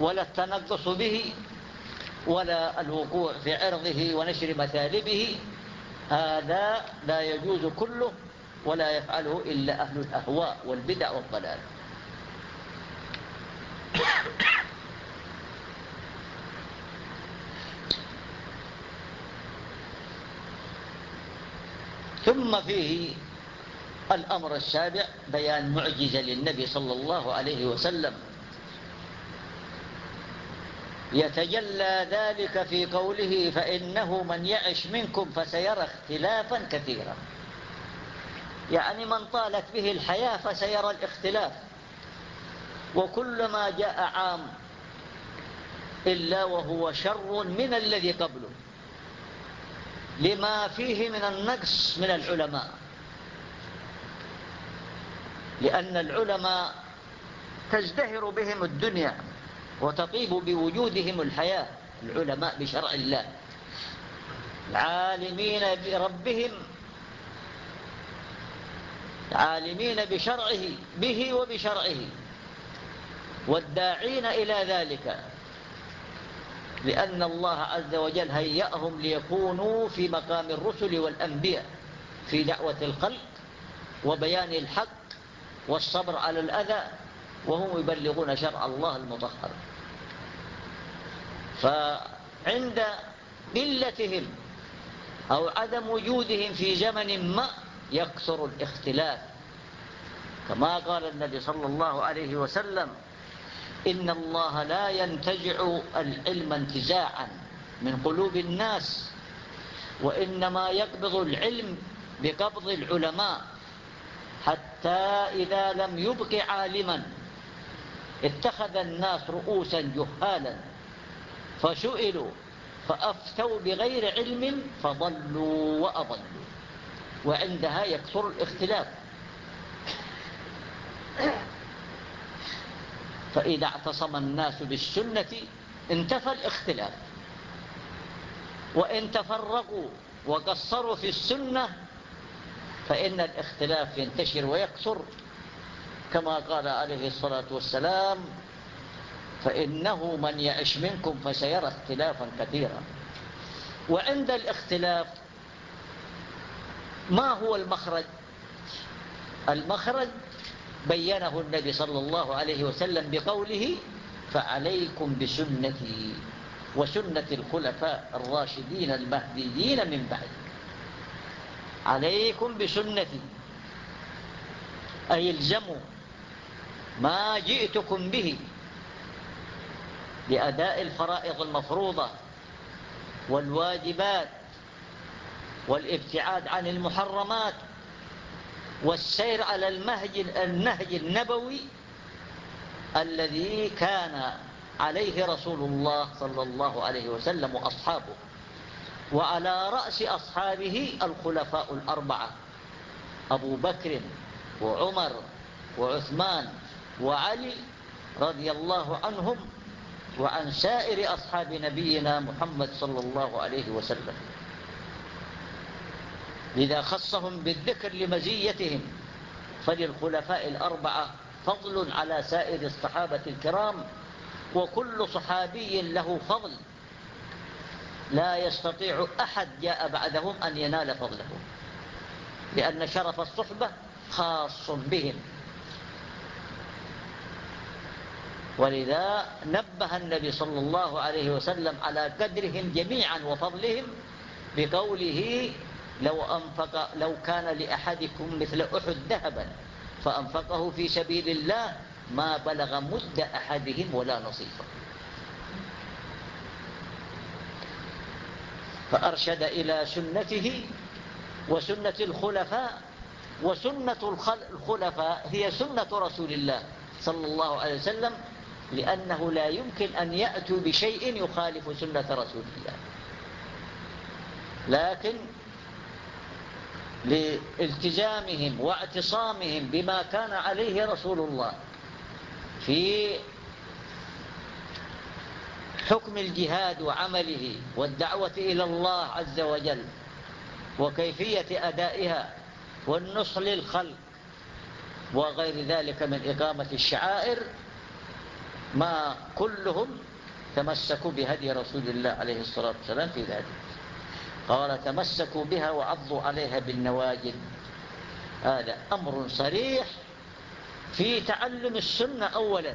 ولا التنقص به ولا الوقوع في عرضه ونشر مثالبه هذا لا يجوز كله ولا يفعله إلا أهل الأهواء والبدع والضلال. ثم فيه الأمر السابع بيان معجزة للنبي صلى الله عليه وسلم. يتجلى ذلك في قوله فإنه من يعش منكم فسيرى اختلافا كثيرا. يعني من طالت به الحياة فسيرى الاختلاف. وكلما جاء عام إلا وهو شر من الذي قبله. لما فيه من النقص من العلماء. لأن العلماء تزدهر بهم الدنيا. وتطيب بوجودهم الحياة. العلماء بشرع الله. العالمين بربهم. عالمين بشرعه به وبشرعه. والداعين إلى ذلك. لأن الله عز وجل هيأهم ليكونوا في مقام الرسل والأنبياء. في دعوة الخلق وبيان الحق والصبر على الأذى. وهم يبلغون شرع الله المطهر. فعند قلتهم أو عدم وجودهم في زمن ما يكثر الاختلاف. كما قال النبي صلى الله عليه وسلم إن الله لا ينتجع العلم انتزاعا من قلوب الناس وإنما يقبض العلم بقبض العلماء حتى إذا لم يبق عالما اتخذ الناس رؤوسا جهالا. فسئلوا فأفتوا بغير علم فضلوا وأضلوا. وعندها يكثر الاختلاف. فإذا اعتصم الناس بالسنة انتفى الاختلاف. وإن تفرقوا وقصروا في السنة فإن الاختلاف ينتشر ويكثر. كما قال عليه الصلاة والسلام فإنه من يعش منكم فسيرى اختلافا كثيرا. وعند الاختلاف ما هو المخرج؟ المخرج بينه النبي صلى الله عليه وسلم بقوله فعليكم بسنتي وسنة الخلفاء الراشدين المهديين من بعد عليكم بسنتي. أي الزموا ما جئتكم به. لأداء الفرائض المفروضة والواجبات والابتعاد عن المحرمات والسير على المهج النهج النبوي الذي كان عليه رسول الله صلى الله عليه وسلم وأصحابه وعلى رأس أصحابه الخلفاء الأربعة أبو بكر وعمر وعثمان وعلي رضي الله عنهم وعن سائر أصحاب نبينا محمد صلى الله عليه وسلم. لذا خصهم بالذكر لمزيتهم فللخلفاء الأربعة فضل على سائر الصحابة الكرام وكل صحابي له فضل. لا يستطيع أحد جاء بعدهم أن ينال فضله لأن شرف الصحبة خاص بهم. ولذا نبه النبي صلى الله عليه وسلم على قدرهم جميعا وفضلهم بقوله لو, أنفق لو كان لأحدكم مثل أحد ذهبا فأنفقه في سبيل الله ما بلغ مد أحدهم ولا نصيفه فأرشد إلى سنته وسنة الخلفاء وسنة الخلفاء هي سنة رسول الله صلى الله عليه وسلم لأنه لا يمكن أن يأتوا بشيء يخالف سنة رسول الله. لكن لالتزامهم واعتصامهم بما كان عليه رسول الله في حكم الجهاد وعمله والدعوة إلى الله عز وجل وكيفية أدائها والنصح للخلق وغير ذلك من إقامة الشعائر ما كلهم تمسكوا بهدي رسول الله عليه الصلاة والسلام في ذلك. قال تمسكوا بها وعضوا عليها بالنواجد هذا أمر صريح في تعلم السنة أولا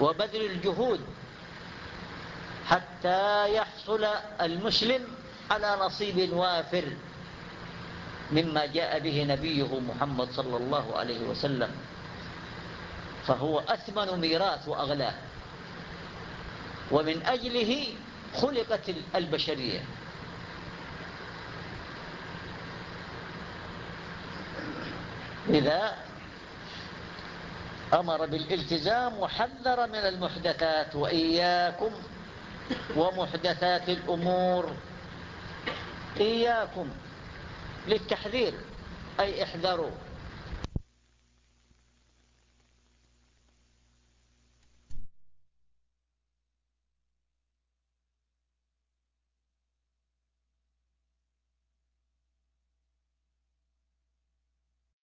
وبذل الجهود حتى يحصل المسلم على نصيب وافر مما جاء به نبيه محمد صلى الله عليه وسلم. فهو أثمن ميراث وأغلاه. ومن أجله خلقت البشرية. إذا أمر بالالتزام وحذر من المحدثات وإياكم ومحدثات الأمور. إياكم للتحذير أي احذروا.